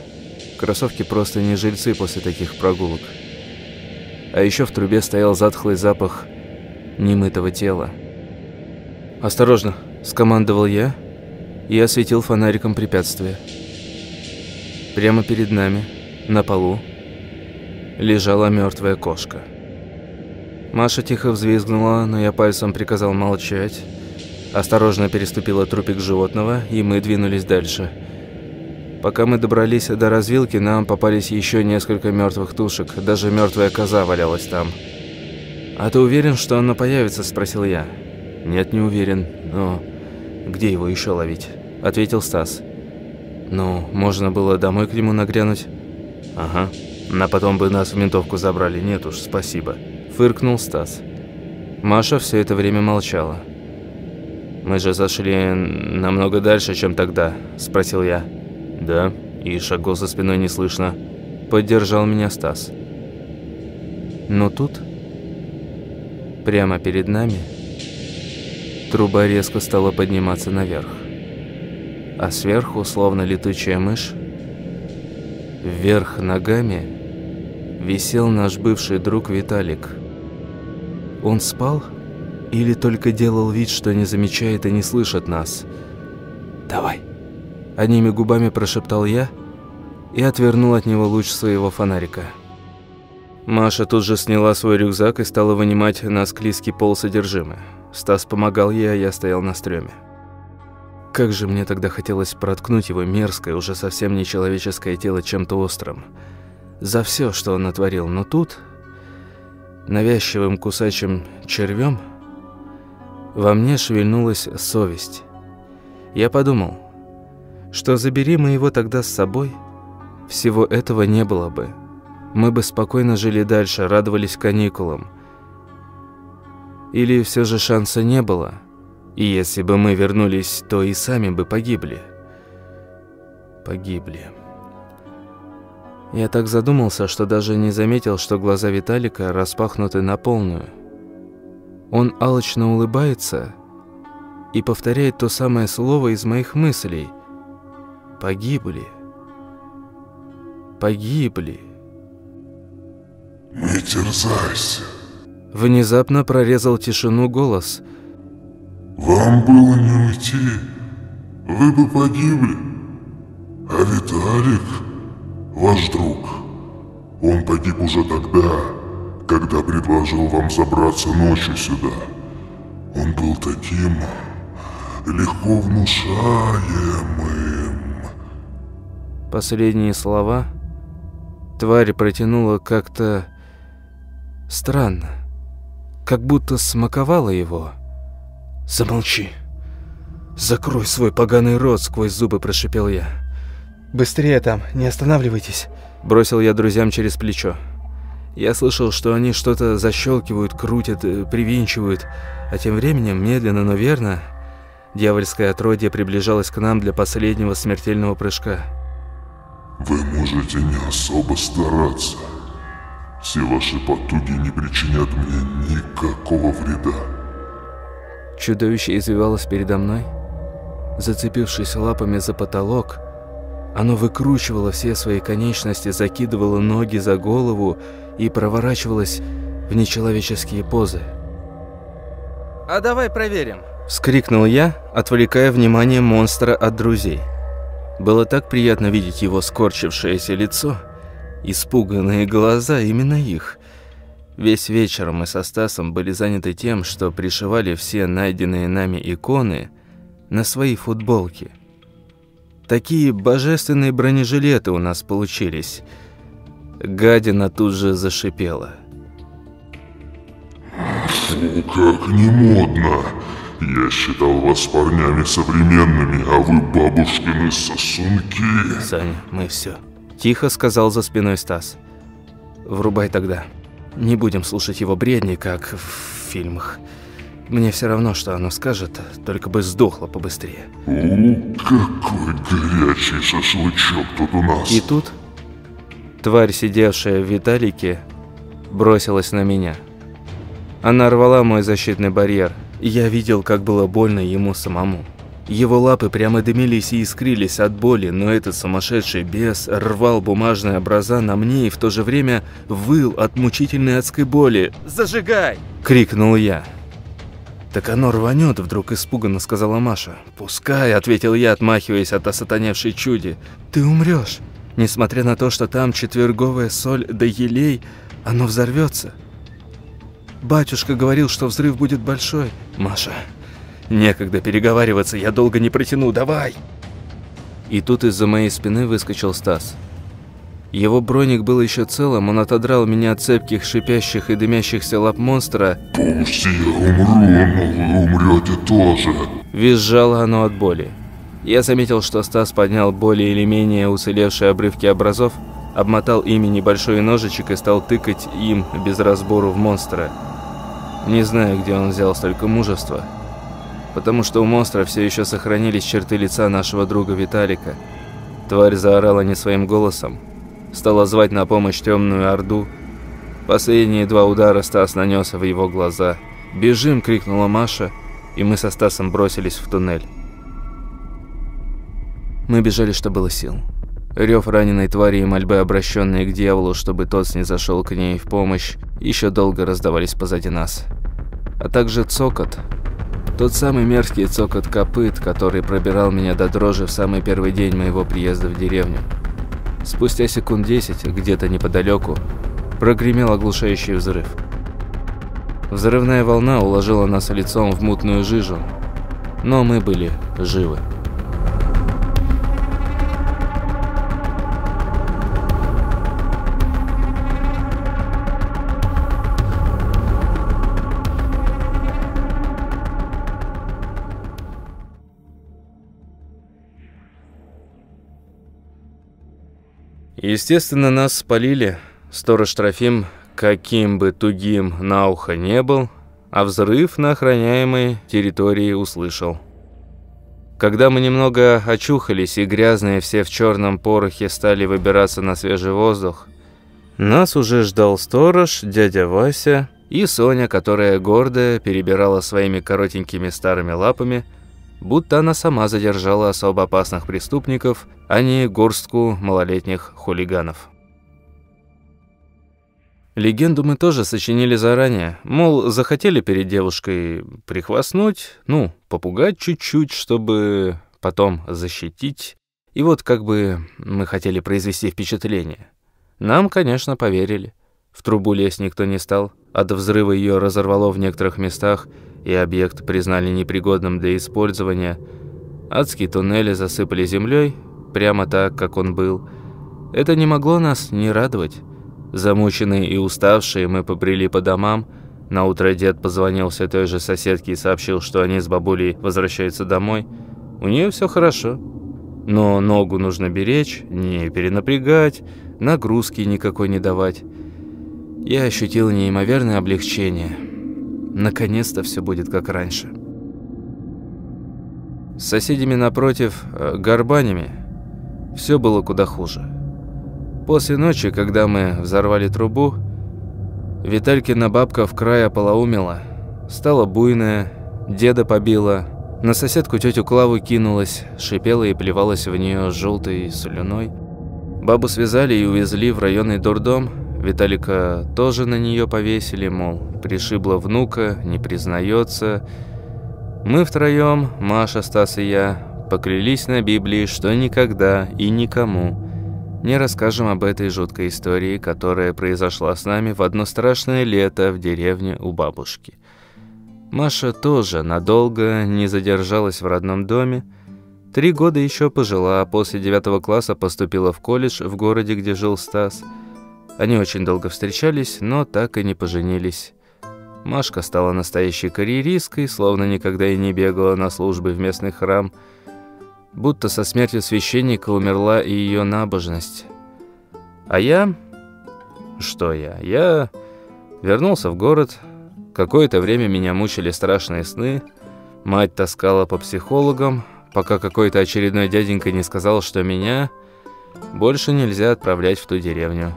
Кроссовки просто не жильцы после таких прогулок. А еще в трубе стоял затхлый запах немытого тела. «Осторожно!» – скомандовал я и осветил фонариком препятствие. Прямо перед нами, на полу, лежала мертвая кошка. Маша тихо взвизгнула, но я пальцем приказал молчать. Осторожно переступила трупик животного, и мы двинулись дальше. Пока мы добрались до развилки, нам попались еще несколько мертвых тушек, даже мертвая коза валялась там. «А ты уверен, что оно появится?» – спросил я. «Нет, не уверен, но где его еще ловить?» – ответил Стас. «Ну, можно было домой к нему нагрянуть?» «Ага, а потом бы нас в ментовку забрали. Нет уж, спасибо. Фыркнул Стас. Маша все это время молчала. «Мы же зашли намного дальше, чем тогда», – спросил я. «Да, и шагов за спиной не слышно», – поддержал меня Стас. Но тут, прямо перед нами, труба резко стала подниматься наверх. а сверху, словно летучая мышь, вверх ногами висел наш бывший друг Виталик. Он спал или только делал вид, что не замечает и не слышит нас? «Давай!» Одними губами прошептал я и отвернул от него луч своего фонарика. Маша тут же сняла свой рюкзак и стала вынимать на склизкий пол содержимое. Стас помогал ей, а я стоял на стреме. Как же мне тогда хотелось проткнуть его мерзкое, уже совсем нечеловеческое тело чем-то острым. За все, что он натворил. Но тут, навязчивым кусачим червем, во мне шевельнулась совесть. Я подумал, что забери мы его тогда с собой, всего этого не было бы. Мы бы спокойно жили дальше, радовались каникулам. Или все же шанса не было – и если бы мы вернулись, то и сами бы погибли. Погибли. Я так задумался, что даже не заметил, что глаза Виталика распахнуты на полную. Он алчно улыбается и повторяет то самое слово из моих мыслей. Погибли. Погибли. Не терзайся. Внезапно прорезал тишину голос – вам было не уйти, вы бы погибли. А Виталик, ваш друг, он погиб уже тогда, когда предложил вам забраться ночью сюда. Он был таким легко внушаемым. Последние слова тварь протянула как-то странно, как будто смаковала его. «Замолчи. Закрой свой поганый рот», — сквозь зубы прошипел я. «Быстрее там, не останавливайтесь», — бросил я друзьям через плечо. Я слышал, что они что-то защелкивают, крутят, э, привинчивают, а тем временем, медленно, но верно, дьявольское отродье приближалось к нам для последнего смертельного прыжка. «Вы можете не особо стараться. Все ваши потуги не причинят мне никакого вреда». Чудовище извивалось передо мной. Зацепившись лапами за потолок, оно выкручивало все свои конечности, закидывало ноги за голову и проворачивалось в нечеловеческие позы. «А давай проверим!» – вскрикнул я, отвлекая внимание монстра от друзей. Было так приятно видеть его скорчившееся лицо, испуганные глаза, именно их – Весь вечер мы со Стасом были заняты тем, что пришивали все найденные нами иконы на свои футболки. Такие божественные бронежилеты у нас получились. Гадина тут же зашипела. Фу, как не модно. Я считал вас парнями современными, а вы бабушкины сосунки. Саня, мы все. Тихо сказал за спиной Стас. Врубай тогда. Не будем слушать его бредни, как в фильмах. Мне все равно, что оно скажет, только бы сдохло побыстрее. У, какой горячий шашлычок тут у нас. И тут тварь, сидевшая в Виталике, бросилась на меня. Она рвала мой защитный барьер. Я видел, как было больно ему самому. Его лапы прямо дымились и искрились от боли, но этот сумасшедший бес рвал бумажные образа на мне и в то же время выл от мучительной адской боли. «Зажигай!» – крикнул я. «Так оно рванет», – вдруг испуганно сказала Маша. «Пускай», – ответил я, отмахиваясь от осатаневшей чуди. «Ты умрешь. Несмотря на то, что там четверговая соль да елей, оно взорвется. Батюшка говорил, что взрыв будет большой. Маша, Некогда переговариваться, я долго не протяну, давай!» И тут из-за моей спины выскочил Стас. Его броник был еще целым, он отодрал меня от цепких, шипящих и дымящихся лап монстра. «Пусть я умру, но вы умрете тоже!» Визжало оно от боли. Я заметил, что Стас поднял более или менее уцелевшие обрывки образов, обмотал ими небольшой ножичек и стал тыкать им без разбору в монстра. Не знаю, где он взял столько мужества потому что у монстра все еще сохранились черты лица нашего друга Виталика. Тварь заорала не своим голосом, стала звать на помощь темную орду. Последние два удара Стас нанес в его глаза. «Бежим!» – крикнула Маша, и мы со Стасом бросились в туннель. Мы бежали, что было сил. Рев раненой твари и мольбы, обращенные к дьяволу, чтобы тот снизошел к ней в помощь, еще долго раздавались позади нас. А также цокот. Тот самый мерзкий цокот копыт, который пробирал меня до дрожи в самый первый день моего приезда в деревню. Спустя секунд десять, где-то неподалеку, прогремел оглушающий взрыв. Взрывная волна уложила нас лицом в мутную жижу, но мы были живы. Естественно, нас спалили. Сторож Трофим, каким бы тугим на ухо не был, а взрыв на охраняемой территории услышал. Когда мы немного очухались и грязные все в черном порохе стали выбираться на свежий воздух, нас уже ждал сторож, дядя Вася и Соня, которая гордо перебирала своими коротенькими старыми лапами – будто она сама задержала особо опасных преступников, а не горстку малолетних хулиганов. Легенду мы тоже сочинили заранее. Мол, захотели перед девушкой прихвастнуть, ну, попугать чуть-чуть, чтобы потом защитить. И вот как бы мы хотели произвести впечатление. Нам, конечно, поверили. В трубу лезть никто не стал. От взрыва ее разорвало в некоторых местах, и объект признали непригодным для использования. Адские туннели засыпали землей, прямо так, как он был. Это не могло нас не радовать. Замученные и уставшие мы побрели по домам. На утро дед позвонил все той же соседке и сообщил, что они с бабулей возвращаются домой. У нее все хорошо. Но ногу нужно беречь, не перенапрягать, нагрузки никакой не давать. Я ощутил неимоверное облегчение. Наконец-то все будет как раньше. С соседями напротив, э, горбанями, все было куда хуже. После ночи, когда мы взорвали трубу, Виталькина бабка в край ополоумела, стала буйная, деда побила, на соседку тетю Клаву кинулась, шипела и плевалась в нее желтой слюной. Бабу связали и увезли в районный дурдом, Виталика тоже на нее повесили, мол, пришибла внука, не признается. Мы втроем, Маша, Стас и я, поклялись на Библии, что никогда и никому не расскажем об этой жуткой истории, которая произошла с нами в одно страшное лето в деревне у бабушки. Маша тоже надолго не задержалась в родном доме. Три года еще пожила, а после девятого класса поступила в колледж в городе, где жил Стас – они очень долго встречались, но так и не поженились. Машка стала настоящей карьеристкой, словно никогда и не бегала на службы в местный храм. Будто со смертью священника умерла и ее набожность. А я... Что я? Я вернулся в город. Какое-то время меня мучили страшные сны. Мать таскала по психологам, пока какой-то очередной дяденька не сказал, что меня больше нельзя отправлять в ту деревню.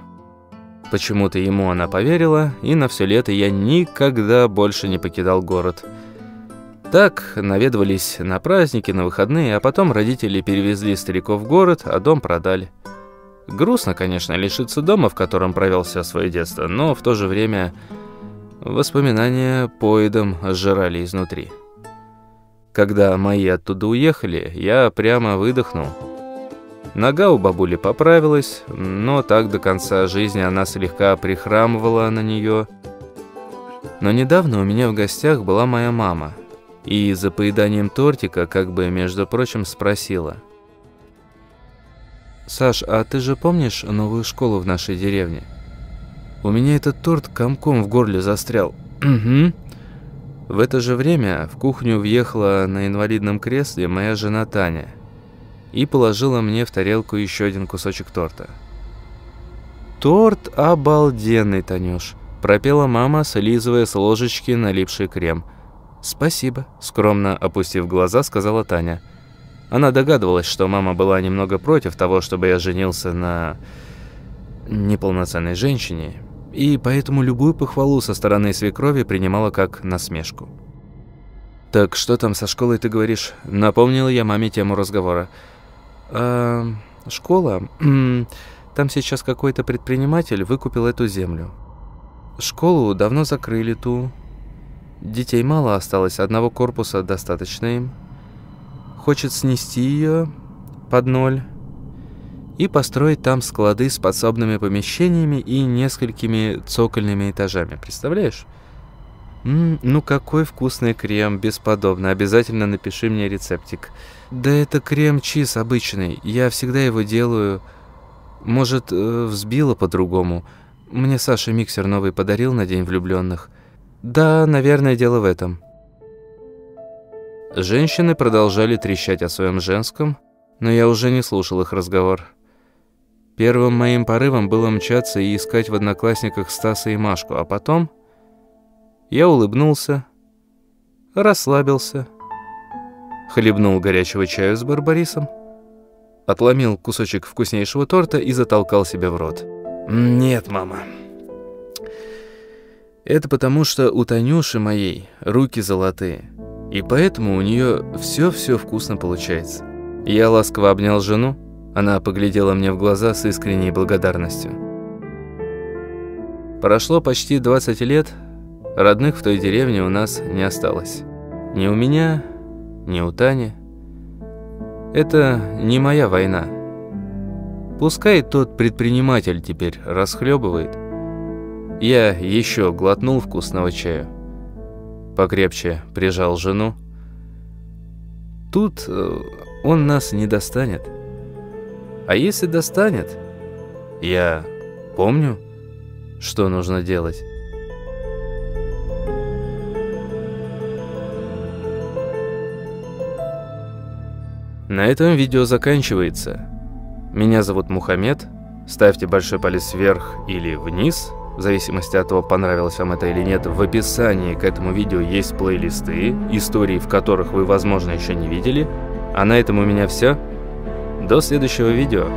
Почему-то ему она поверила, и на все лето я никогда больше не покидал город. Так наведывались на праздники, на выходные, а потом родители перевезли стариков в город, а дом продали. Грустно, конечно, лишиться дома, в котором провел все свое детство, но в то же время воспоминания поедом сжирали изнутри. Когда мои оттуда уехали, я прямо выдохнул – Нога у бабули поправилась, но так до конца жизни она слегка прихрамывала на нее. Но недавно у меня в гостях была моя мама, и за поеданием тортика, как бы, между прочим, спросила. «Саш, а ты же помнишь новую школу в нашей деревне? У меня этот торт комком в горле застрял». «Угу». В это же время в кухню въехала на инвалидном кресле моя жена Таня – и положила мне в тарелку еще один кусочек торта. «Торт обалденный, Танюш!» – пропела мама, слизывая с ложечки налипший крем. «Спасибо», – скромно опустив глаза, сказала Таня. Она догадывалась, что мама была немного против того, чтобы я женился на неполноценной женщине, и поэтому любую похвалу со стороны свекрови принимала как насмешку. «Так что там со школой ты говоришь?» Напомнила я маме тему разговора. А, школа? [CLEARS THROAT] Там сейчас какой-то предприниматель выкупил эту землю. Школу давно закрыли ту. Детей мало осталось, одного корпуса достаточно им. Хочет снести ее под ноль и построить там склады с подсобными помещениями и несколькими цокольными этажами. Представляешь? М ну какой вкусный крем, бесподобно. Обязательно напиши мне рецептик. Да это крем-чиз обычный. Я всегда его делаю. Может, э, взбила по-другому. Мне Саша миксер новый подарил на День влюбленных. Да, наверное, дело в этом. Женщины продолжали трещать о своем женском, но я уже не слушал их разговор. Первым моим порывом было мчаться и искать в одноклассниках Стаса и Машку, а потом я улыбнулся, расслабился, хлебнул горячего чаю с барбарисом, отломил кусочек вкуснейшего торта и затолкал себе в рот. «Нет, мама. Это потому, что у Танюши моей руки золотые, и поэтому у нее все-все вкусно получается». Я ласково обнял жену, она поглядела мне в глаза с искренней благодарностью. Прошло почти 20 лет, родных в той деревне у нас не осталось. Ни у меня, ни у Тани. Это не моя война. Пускай тот предприниматель теперь расхлебывает. Я еще глотнул вкусного чаю. Покрепче прижал жену. Тут э, он нас не достанет. А если достанет, я помню, что нужно делать. На этом видео заканчивается. Меня зовут Мухаммед. Ставьте большой палец вверх или вниз, в зависимости от того, понравилось вам это или нет. В описании к этому видео есть плейлисты, истории в которых вы, возможно, еще не видели. А на этом у меня все. До следующего видео.